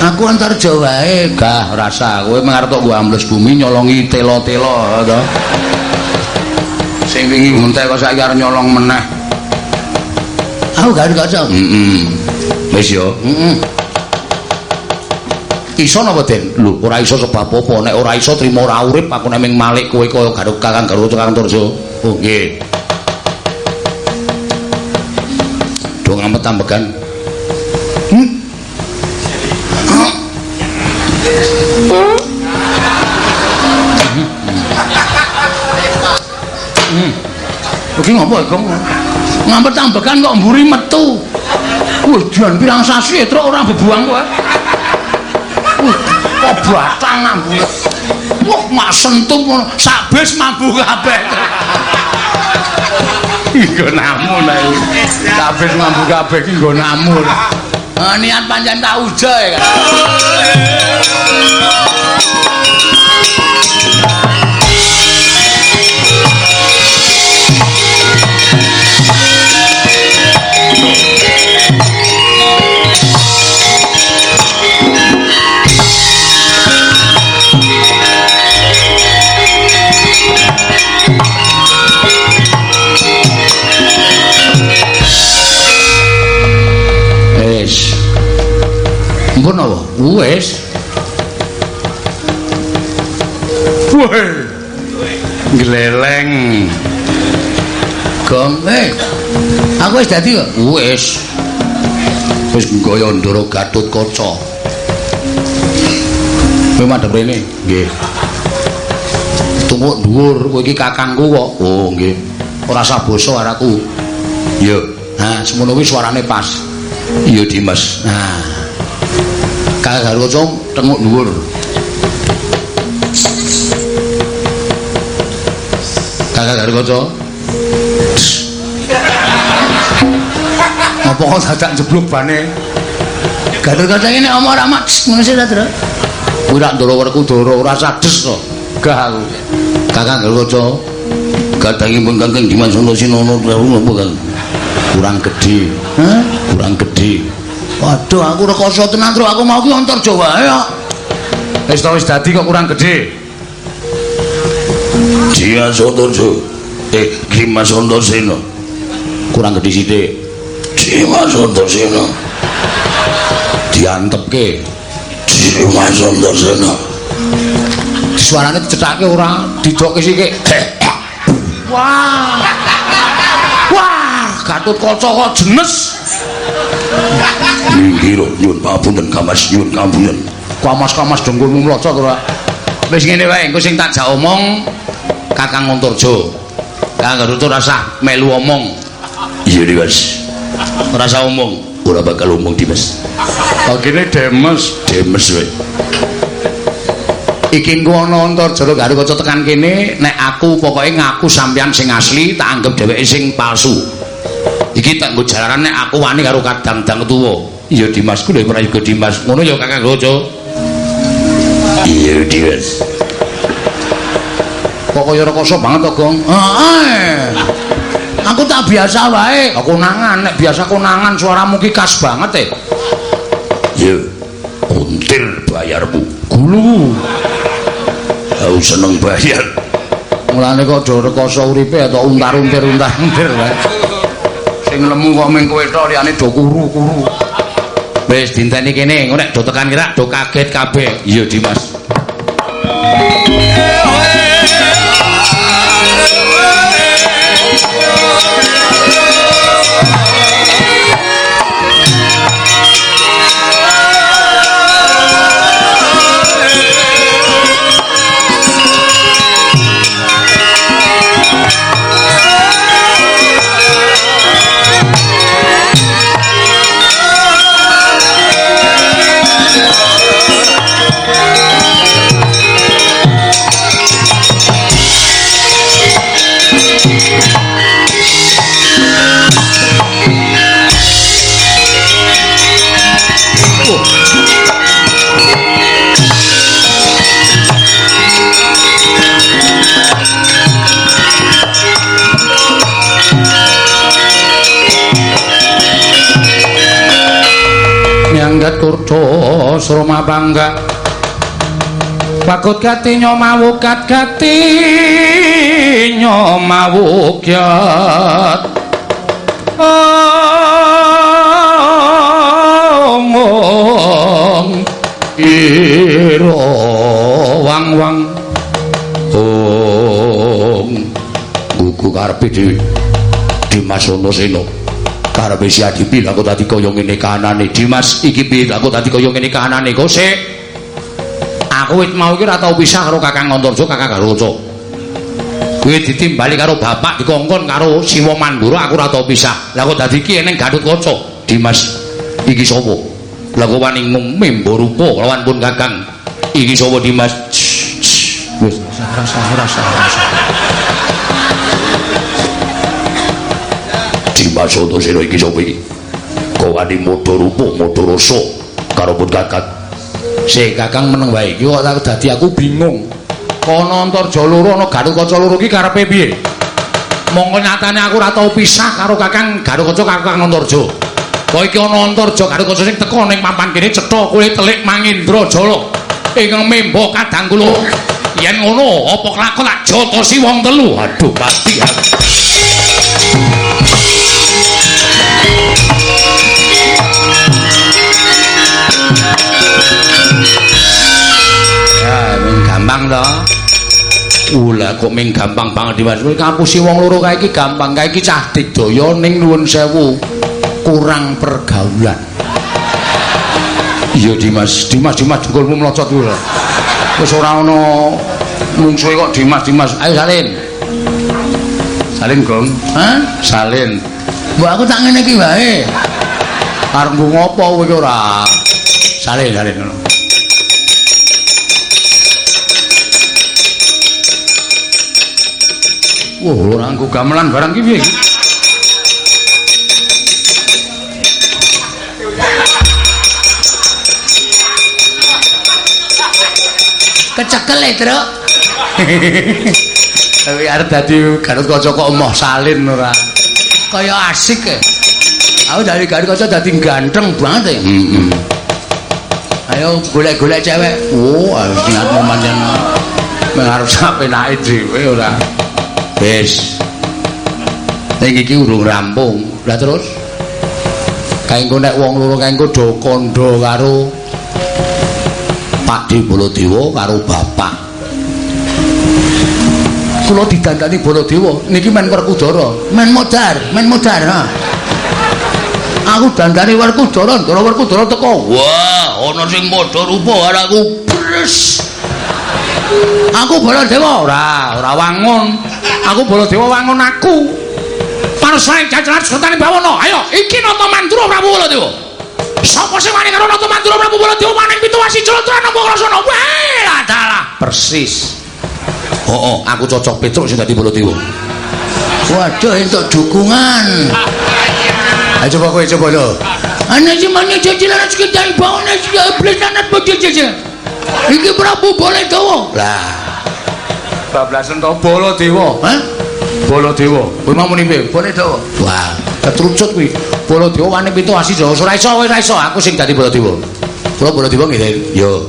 Aku antar Jawa wae. Gah rasa kowe mengarep tok gua ambles bumi nyolongi telo-telo to. Sing wingi ngentek kok saiki arep nyolong meneh. Aku gak kaca. Heeh. Wis. Heeh. Iso napa, Den? Lho, ora iso sebab apa nek ora iso trimo ora urip aku nek ming malik kowe kaya karo Kakang Garuda Kakang Turjo. Oh, nggih. Do ngamet ambegan. Iki ngopo, Gong? Ngampet ambekan kok mburi metu. Wih, jan pirang sasi truk ora bebuang kowe. kok batang ngambune. Wah, mak sentuh sak bis mambu kabeh. Iku namun ae. Kabeh mambu kabeh iki nggo namun. Ah niat pancen tak uja ya. Wis. Wis. Woi. Gleleng. Gong, eh. Aku wis dadi kok. Wis. Wis nggoyo ndoro Gatut Kaca. Kowe madhep rene. Nggih. Tumpuk dhuwur, kowe iki kakangku kok. Oh, nggih. Ora usah basa araku. Yo. Nah, semono kuwi suarane pas. Iya Dimas. Nah. Karo cung tenguk dhuwur. Kakak kaca. Apa kok dadak jeblok bane? Gatot kaca ngene omong ora mak ngono sih ta, Tru? Kuwi rak ndoro werku ndoro ora sades to. Gah aku. Kakak karo kaca. Gadangipun Kakang Dimas Antasena napa Kang? kurang gede. Hah? Kurang gede. Waduh, aku rekoso tenan terus aku mau ki Antarja wae kok. Wis to wis dadi kok kurang gede. Dia Antarja. Eh, Dimas Antasena. Kurang gede sithik. Dimas Antasena. Diantepke. Dimas Antasena. Suarane dicethake ora didokke sithik. Wah. Wah, Gatut Kaca kok jenes. Minggir nyun papunten kamas nyun kampunten. Kamas-kamas dengkulmu mlocot ora. Wis ngene wae, engko sing tak jak omong Kakang Antarja. Kakang Garutu rasa melu omong. Iya Dimas. Ora usah omong. Ora bakal omong Dimas. Bagine demes. Demes wae. Iki engko ana Antarja karo kaca tekan kene, nek aku pokoke ngaku sampeyan sing asli, tak anggap dheweke sing palsu. Iki tak nggo jalaran nek aku wani karo kadang-dang tuwa. Iya Dimas, ku lho prayoga Dimas. Ngono ya Kakang Garutu. Iya Dimas. Kok kaya rekoso banget to, Gong? Heeh. Aku tak biasa wae, konangan nek biasa konangan suaramu ki khas banget e. Iya. Untir bayarmu. Gulu. Aku seneng bayar. Mulane kok do rekoso uripe atau untar-untir untar-untir wae. Sing lemu kok mung kowe tok liyane do kuru-kuru. Wis dinteni kene, engko nek do tekan kira do kaget kabeh. Iya, Dimas. Sroma bangga. Pakut gati nyomawukat gati nyomawukat omong iro wang wang ong gugu karepe dhewe Dimas Antasena karepe si Adipi aku tadi kaya ngene kanane. Dimas iki piye? Aku tadi kaya ngene kanane kok sik aku wit mau iki ora tau pisah karo Kakang Antarja Kakang Garuca kowe ditimbali karo bapak dikongkon karo Siwa Mandura aku ora tau pisah lah kok dadi iki eneng Gatut Kaca? Dimas iki sapa? Lah kok wani membo rupa lawan pun Kakang. Iki sapa Dimas? Wis rasa rasa rasa. Dimas Antasena iki sapa iki? Kok wani modho rupa, modho rasa karo pun Kakang. Sik Kakang meneng wae iki kok dadi aku bingung. Kono Antarja loro ana Garukaca loro iki karepe piye? Mongko nyatane aku ora tau pisah karo Kakang Garukaca karo Kakang Antarja. Kok iki ana Antarja Garukaca sing teko ning papan kene cetha kowe telik Mangindra Jala. Ingkang membo kadang kula. Yen ngono, apa kelakon tak jotosi wong telu? Aduh, mati aku. Gampang to. Ula kok ming gampang banget. Kowe kampusi wong loro kae iki gampang kae iki cah digdaya ning nuwun sewu. Kurang pergaulan. Iya Dimas, Dimas Dimas jengkolmu mlocot kuwi. Wis ora ana mungsuhe kok Dimas Dimas. Ayo salin. Salin, Gong. Hah? Salin. Mbok aku tak ngene iki wae. Arep ngopo kowe iki ora? Salin, salin ngono. Wah, ora nggo gamelan barang ki piye iki? Kecekel e, Truk. Tapi arep dadi Garut Kaca kok emoh salin ora. Kaya asik e. Aku dari Garut Kaca dadi ganteng banget e. Ayo golek-golek cewek. Oh, harus niatmu pancen mengarep sampe naik dhewe ora. Wis. Ning iki urung rampung. Lah terus kaengko nek wong loro kaengko do kandha karo Pak Di Baladewa karo bapak. Kula didandani Baladewa niki men Werkudara, men modar, men modar ha. Aku dandani Werkudara, Ndara Werkudara teko. Wah, ana sing padha rupa aku. Bres. Aku Baladewa ora, ora wangun. Aku Baladewa wangun aku. Parsaing jajaran sultane bawana. Ayo, iki nata Mandura Prabu Baladewa. Sapa sing wani karo nata Mandura Prabu Baladewa maning pituwasi Jolotra napa krasana? Weh, adalah persis. Oh, oh, aku cocok Petruk sing dadi Baladewa. Waduh, entuk dukungan. Ayo coba kowe coba lho. Ana sing mani jajaran sekitar bawana sudah iblis anak bodho jajan. Iki Prabu Baladewa. Lah. Bablasan to Baladewa. Hah? Baladewa. Kowe mau muni piye? Baladewa. Wah, ketrucut kuwi. Baladewa wani pitu asih Jawa. Ora iso, ora iso. Aku sing dadi Baladewa. Kula Baladewa nggih. Yo.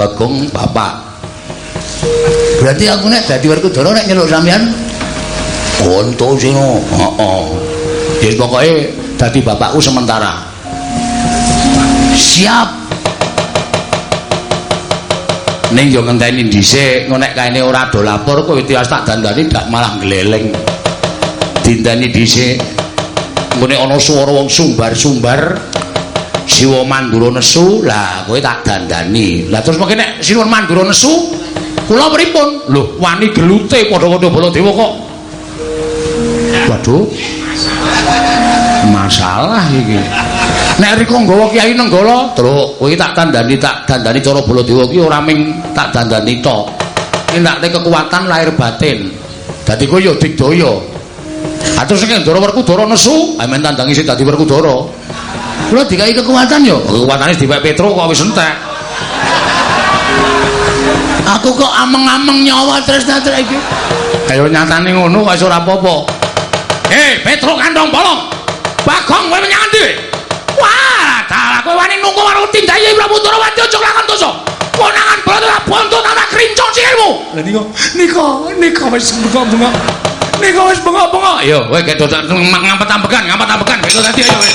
Bagong Bapak. Berarti aku nek dadi Werkudara nek nyeluk sampean konto sing heeh. Ya pokoke dadi bapakku sementara. Siap. ning yo ngenteni dhisik ngono nek kaene ora do lapor kowe tiwas tak dandani dak malah gleleng dindani dhisik ngene ana swara wong sumbar-sumbar siwa mandura nesu lah kowe tak dandani lah terus mengke nek siwa mandura nesu kula pripun? Lho wani gelute padha-padha baladewa kok. Waduh. Masalah iki. Nek riko nggawa Kyai Nenggala truk kowe tak tandani tak dandani cara Baladewa ki ora ming tak dandani to. Indakne kekuatan lahir batin. Dadi kowe ya digdaya. Atus sing Ndara Werkudara nesu? Ae men tandangi sing dadi Werkudara. Kula dikai kekuatan ya. Kekuatane diwek Petro kok wis entek aku kok ameng-ameng nyawa tresna-tresna iki kaya nyatane ngono kok ora apa-apa hei Petro kandong bolong bagong kowe menyang ndi Wah, dalah kowe wani nunggu karo tindayi Prabu Darawati aja lakon dosa. Konangan Baladewa bontot tak krincong sikilmu. Lah nika, nika, nika wis bengok-bengok. Nika wis bengok-bengok. Yo, kowe gedhe ngampet ambekan, ngampet ambekan. Gitu tadi ayo kowe.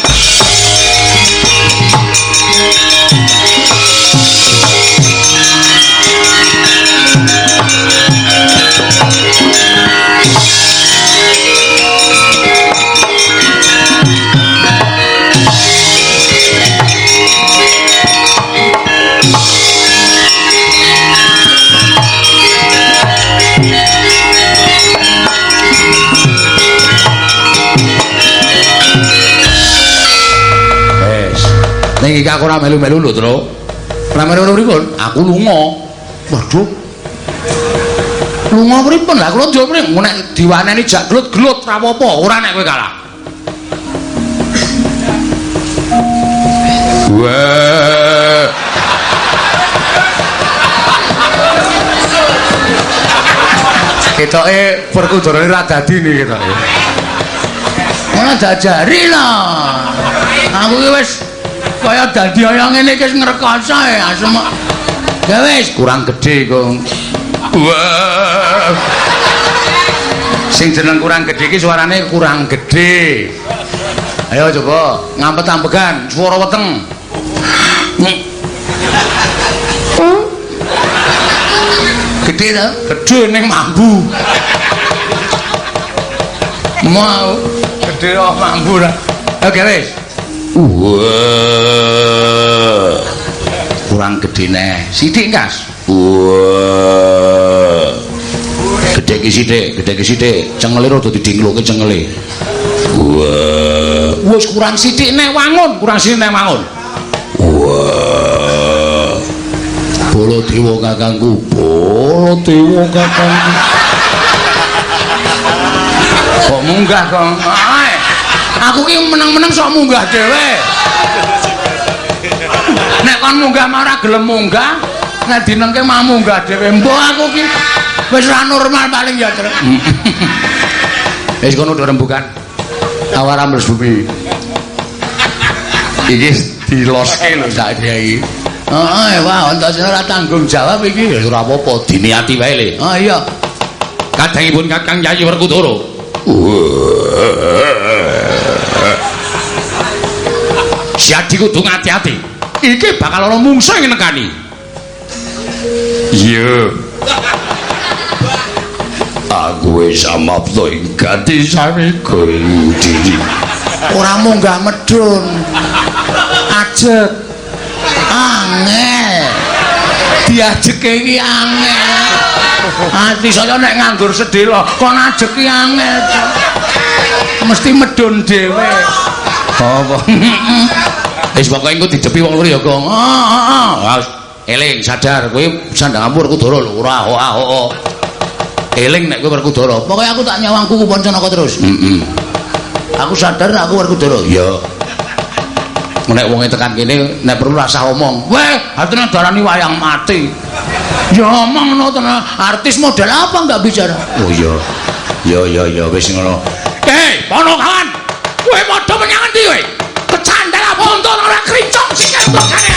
Iki aku ora melu-melu lho, Tru. Ora melu pripun? Aku lunga. Waduh. Lunga pripun? Lah kula njowo mrene nek diwaneni jak glut-glut ra apa-apa, ora nek kowe kalah. Wah. Ketoke perkudurane ra dadi ni ketoke. Ora dajari lah. Aku ki wis kaya dadi kaya ngene iki ngrekoso e asem. Ya wis kurang gedhe kok. Wah. Sing jeneng kurang gedhe iki suarane kurang gedhe. Ayo coba ngampet ambegan swara weteng. Gedhe ta? Gedhe ning mambu. Mau gedhe kok mambu ra. Oke wis. Wah. Kurang gedhe neh. Sithik, Kas. Wah. Gedhe iki sithik, gedhe iki sithik. Cengele rada didingloke cengele. Wah. Wis kurang sithik neh wangun, kurang sithik neh wangun. Wah. Baladewa kakangku, Baladewa kakangku. Kok munggah kok. Aku ki meneng-meneng sok munggah dhewe. Nek kon munggah mah ora gelem munggah, nek dinengke mah munggah dhewe. Mbok aku ki wis ora normal paling ya, Trek. Wis kono do rembugan. Awar ambles bumi. Iki diloske lho sak iki. Heeh, wah, entasane ora tanggung jawab iki. Ya ora apa-apa, diniati wae le. Oh iya. Kadangipun Kakang Yayi Werkudara. Jadi kudu ngati-ati. Iki bakal ana mungsuh sing nekani. Iya. Aku wis samapta ing ganti sami diri. Ora munggah medun. Ajek. Angel. Diajeke iki angel. Ati saya nek nganggur sedhela, kon ajeki angel. Cok. Mesti medun dhewe. Apa? Wis pokoke engko dijepi wong loro ya, Gong. Heeh. Ah, eling sadar kowe sandhanganmu Werkudara lho, ora ho-ho. Eling nek kowe Werkudara. Pokoke aku tak nyawang kuku Pancanaka terus. Heeh. Aku sadar aku Werkudara. Ya. Nek wonge tekan kene nek perlu rasa omong. Weh, artinya darani wayang mati. Ya omong ngono tenan. Artis model apa enggak bicara? Oh iya. Ya ya ya wis ngono. Hei, ponokan. Kowe krincong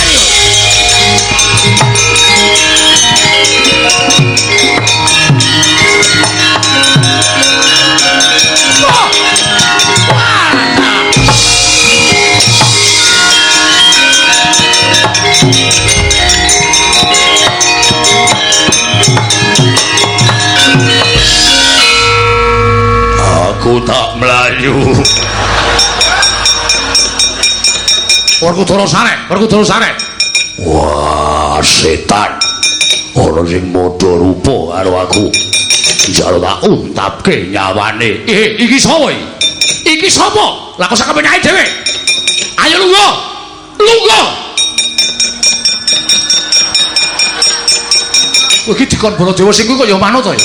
Werkudara sare, Werkudara sare. Wah, setan. Ora sing padha rupa karo aku. Jare tak untapke nyawane. Eh, iki sapa iki? Iki sapa? Lah kok sak kepenyake dhewe. Ayo lunga. Lunga. Kowe iki dikon Baladewa sing kuwi kok ya manut to ya.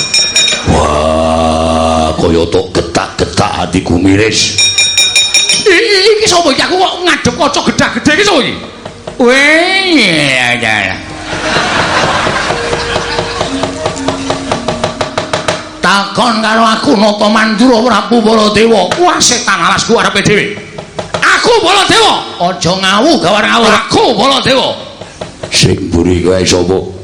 Wah, kaya tok getak-getak atiku miris. Iki sapa iki? Aku kok ngadep kaca gedhe-gedhe iki sapa iki? Weh. Takon karo aku Nata Mandura Prabu Baladewa. Wah, setan alasku arepe dhewe. Aku Baladewa. Aja ngawu gawar ngawur. Aku Baladewa. Sing mburi kae sapa?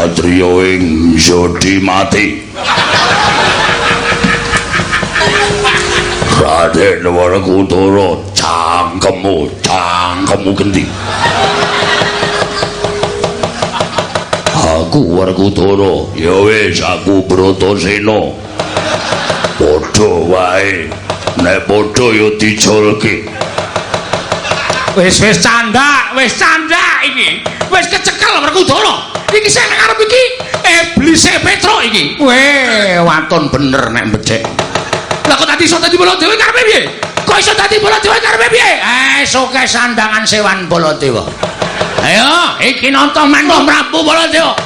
Satria ing Jodi mati. Raden Werkudara cangkemmu, cangkemmu gendi. Aku Werkudara, ya wis aku Bratasena. Padha wae. Nek padha ya dicolke. Wis wis candak, wis candak iki. Wis kecekel Werkudara. Iki sing ngarep iki iblis Petro iki. Weh, waton bener nek becik. Lah kok tadi iso dadi Baladewa karepe piye? Kok iso dadi Baladewa karepe piye? Eh, soke sandangan sewan Baladewa. Ayo, iki nonton mantuh Prabu Baladewa.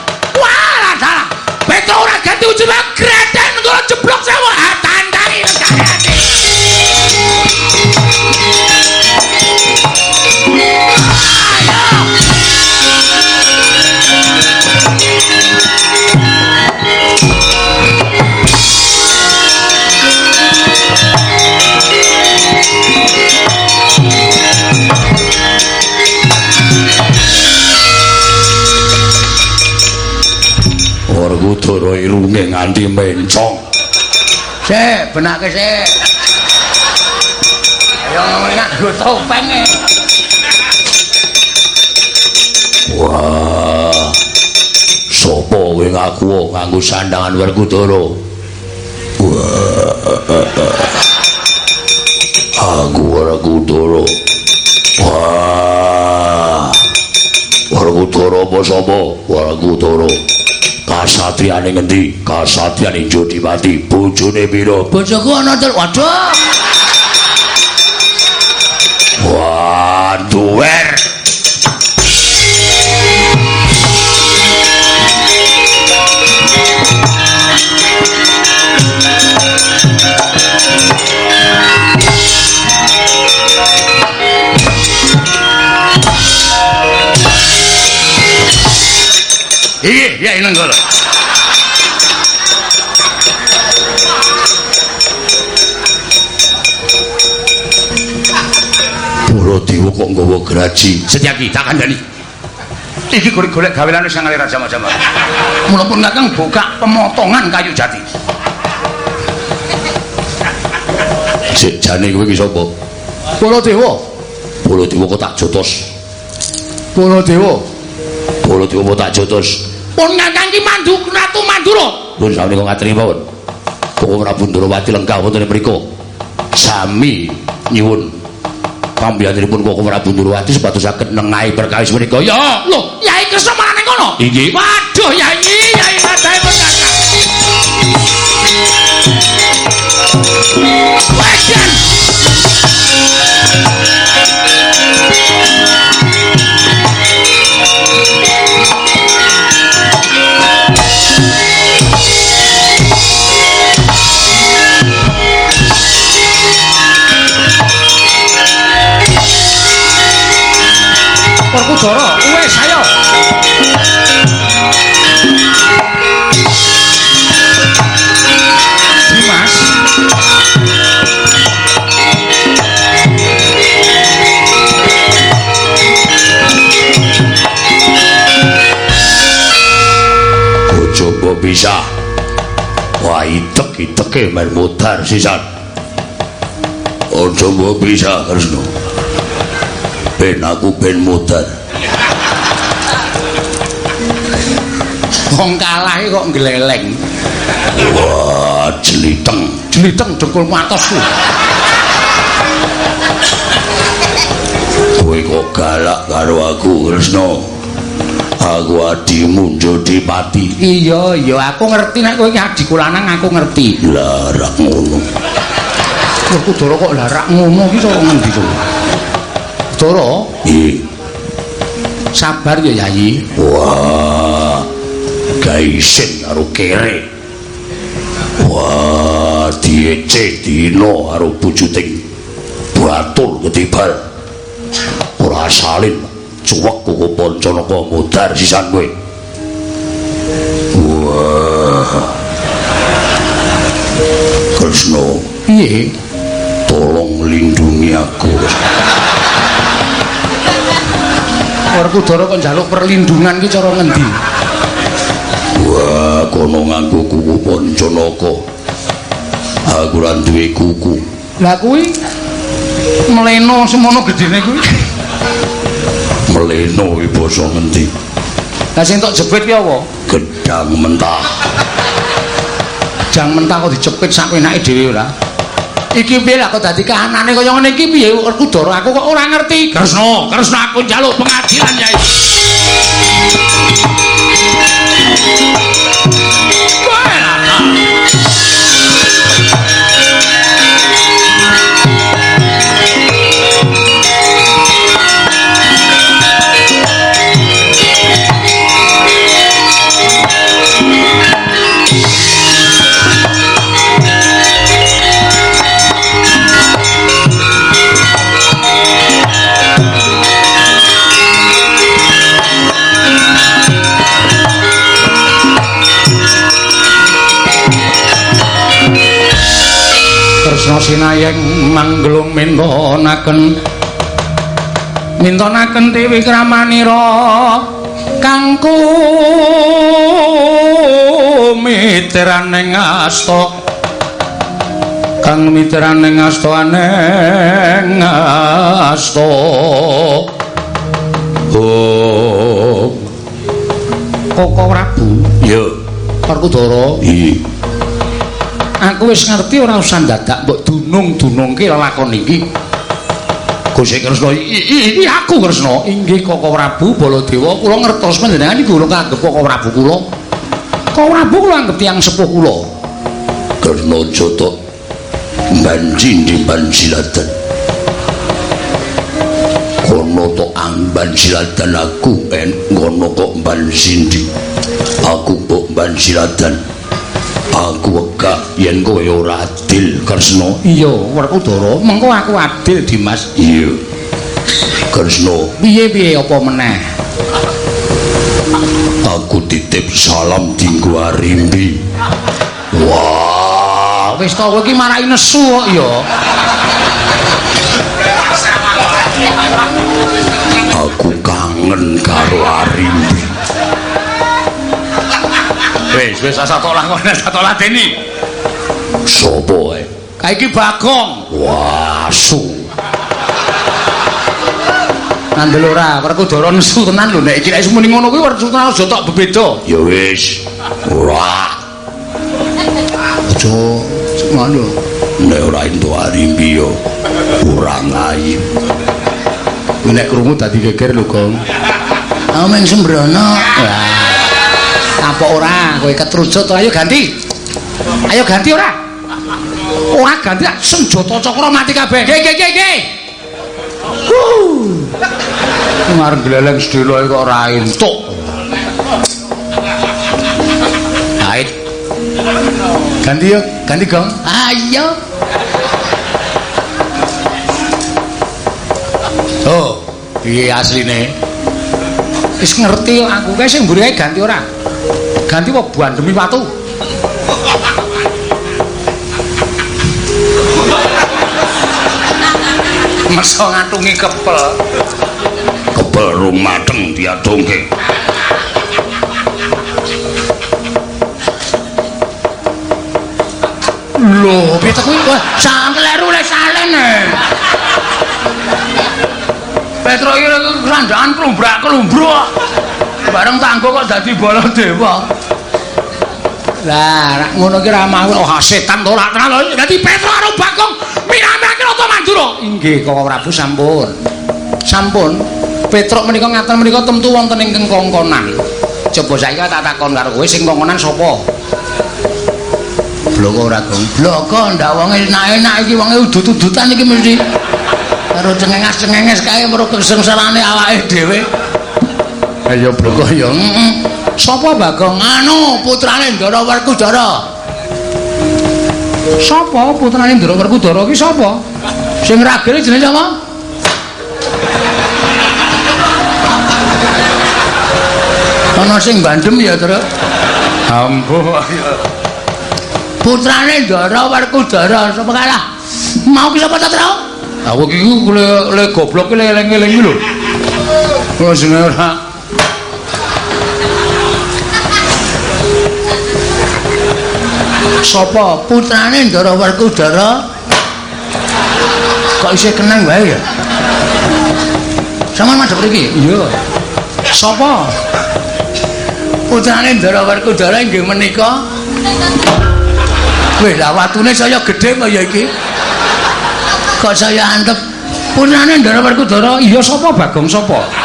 Wah, dalah. Petro ora ganti ujung greten kula jeblok sewa. Ah, Irunge nganti mencong. Sik, benake sik. Ayo ngomongin nggo topeng e. Wah. Sopo kowe ngaku nganggo sandangan Werkudara? Wah. Aku Werkudara. Wah. Werkudara apa sapa? Werkudara. Kasatriyane ngendi? Kasatriyane Jodiwati, bojone pira? Bojoku ana tel. Waduh. Wah, duwer. Iki, ya ini ngono. Baladewa kok nggawa graji? Setyaki tak kandhani. Iki golek-golek gawelane sing ngalih Raja Majapahit. Mula pun Kakang buka pemotongan kayu jati. Sik jane kowe iki sapa? Baladewa. Baladewa kok tak jotos. Baladewa. Baladewa kok tak jotos. Pun Kakang ki mandu Ratu Mandura. Pun sami kok ngatri mawon. Kok Prabu Ndrawati lengkap wonten mriku. Sami nyuwun pambiyanipun kok Prabu Ndrawati sepatus saged nengahi perkawis menika. Ya, Loh, Yai Kresna malah ning kono. Inggih. Waduh, Yai, Yai madahe pun Kakang. Wajan. Itek-iteke men mutar sisan. Ojo mbok bisa, Kresna. Ben aku ben mutar. Wong kalah kok gleleng. Wah, jeliteng. Jliteng dengkulmu atos ku. Kowe kok galak karo aku, Kresna. Aku adimu Jodipati. Iya, iya aku ngerti nek kowe iki adikku lanang aku ngerti. Lah rak ngono. Werkudara kok larak ngono iki cara ngendi to? Dara, Iya. sabar ya Yayi. Wah, gaisen karo kere. Wah, diece dino karo bujuting batur ketibal. Ora salin cuwek kuku ponconaka mudar sisan kowe. Wah. Kresna, Piye? tolong lindungi aku. Werkudara kok njaluk perlindungan ki cara ngendi? Wah, kono nganggo kuku ponconaka. Aku ora duwe kuku. Lah kuwi mleno semono gedene kuwi. Meleno iki basa ngendi? Lah sing tok jepit ki apa? Gedang mentah. Jang mentah kok dicepit sak enake dhewe ora. Iki piye lah kok dadi kahanane kaya ngene iki piye Werkudara aku kok ora ngerti. Kresna, Kresna aku njaluk pengadilan Yai. Sinayeng manggelung mintonaken. Mintonaken Dewi Kramanira kang kumitraning asta kang mitraning asta aneng asta oh. Koko Prabu? Ya Parkudara? Iya aku wis ngerti ora usah dadak mbok dunung-dunungke lelakon iki. Gusti Kresna iki aku Kresna. Inggih Koko Prabu Baladewa kula ngertos panjenengan iki kula kanggep Koko Prabu kula. Koko Prabu kula anggap tiyang sepuh kula. Karena jotok banjin di banjiladan kono to ang banjiladan aku en kono kok banjindi aku kok banjiladan aku wegah yen kowe ora adil Kresna. Iya Werkudara mengko aku adil Dimas. Iya. Kresna. Piye-piye apa meneh? Aku titip salam dinggo arimbi. Wah. Wis to kowe iki marai nesu kok ya aku kangen karo arimbi wis wis satu lakon satu ladeni sapa ae kaiki Bagong wah su Nandel ora, Werkudara nesu tenan lho nek iki nek muni ngono kuwi Werkudara aja tok bebeda. ya wis ora Aja ngono. nek ora entuk arimbi yo ora ngayib Nek krungu dadi geger lho, Gong. Ah men sembrono. Lah. Kapok ora, kowe ketrujut to ayo ganti. Ayo ganti ora? Ora ganti senjata cakra mati kabeh. Nggih, nggih, nggih, nggih. Huh. Ngarep gleleng sedelo kok ora entuk. Ait. Ganti yo, ganti Gong. Ayo. Oh, piye asline? Wis ngerti aku kae sing mburi ganti ora? Ganti apa buan demi watu? Masa ngatungi kepel. mateng diadongke Lho, piye to kuwi? Wah, sampe leru le salen. eh. Petro iki randangan klumbrak-klumbruk. Bareng tanggo kok dadi Baladewa. Lah, rak ngono ki ra mau oh setan to ora kenal. Dadi Petro karo Bagong mirame-mirame rata mandura. Inggih, Koko Prabu sampun. Sampun. Petruk menika ngaten menika temtu wonten ingkang kongkonan. Coba saiki tak takon karo kowe sing kongkonan sapa? Bloko ora, Gong. Bloko ndak wonge enak-enak iki wonge udut-udutan iki mesti. Karo cengenges-cengenges kae mergo kesengsarane awake dhewe. Ayo bloko ya. heeh. Sapa Bagong? Anu, putrane Ndara Werkudara. Sapa putrane Ndara Werkudara ki sapa? Sing ragile jenenge sapa? Ana sing bandem ya, Tru. Ampuh. Putrane Ndara Werkudara sapa kalah? Mau ki sapa ta, Tru? Aku ki le le goblok ki le eling-eling lho. Oh, jenenge ora. Sapa putrane Ndara Werkudara? Kok isih kenang wae ya? Sama madhep mriki? Iya. Sapa? Putrane Ndara Werkudara inggih menika. Wih, lah watune saya gedhe kok ya iki. Kok saya antep putrane Ndara Werkudara? Iya sapa Bagong sapa?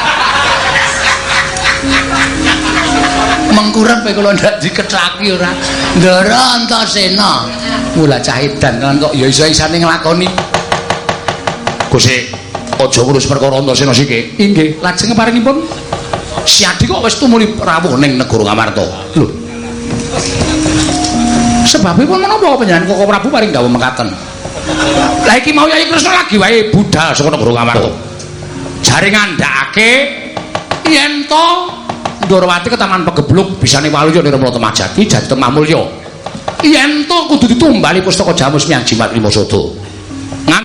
mengkurep kula ndak dikethaki ora. Ndara Antasena. Mula cahidan kan kok ya iso isane nglakoni. Gusti, aja ngurus perkara Antasena siki. Inggih, lajeng paringipun Siadi kok wis tumuli rawuh ning negara Ngamarta. Lho. Sebabipun menapa panjenengan Koko Prabu paring dawuh mekaten? Lah iki mau Yai Kresna lagi wae budal saka negara Ngamarta. Jare ngandhakake yen to Ndorowati ketaman pegebluk bisane waluya nirmala temajati jati temah mulya. Yen to kudu ditumbali pustaka jamus miang jimat lima sodo.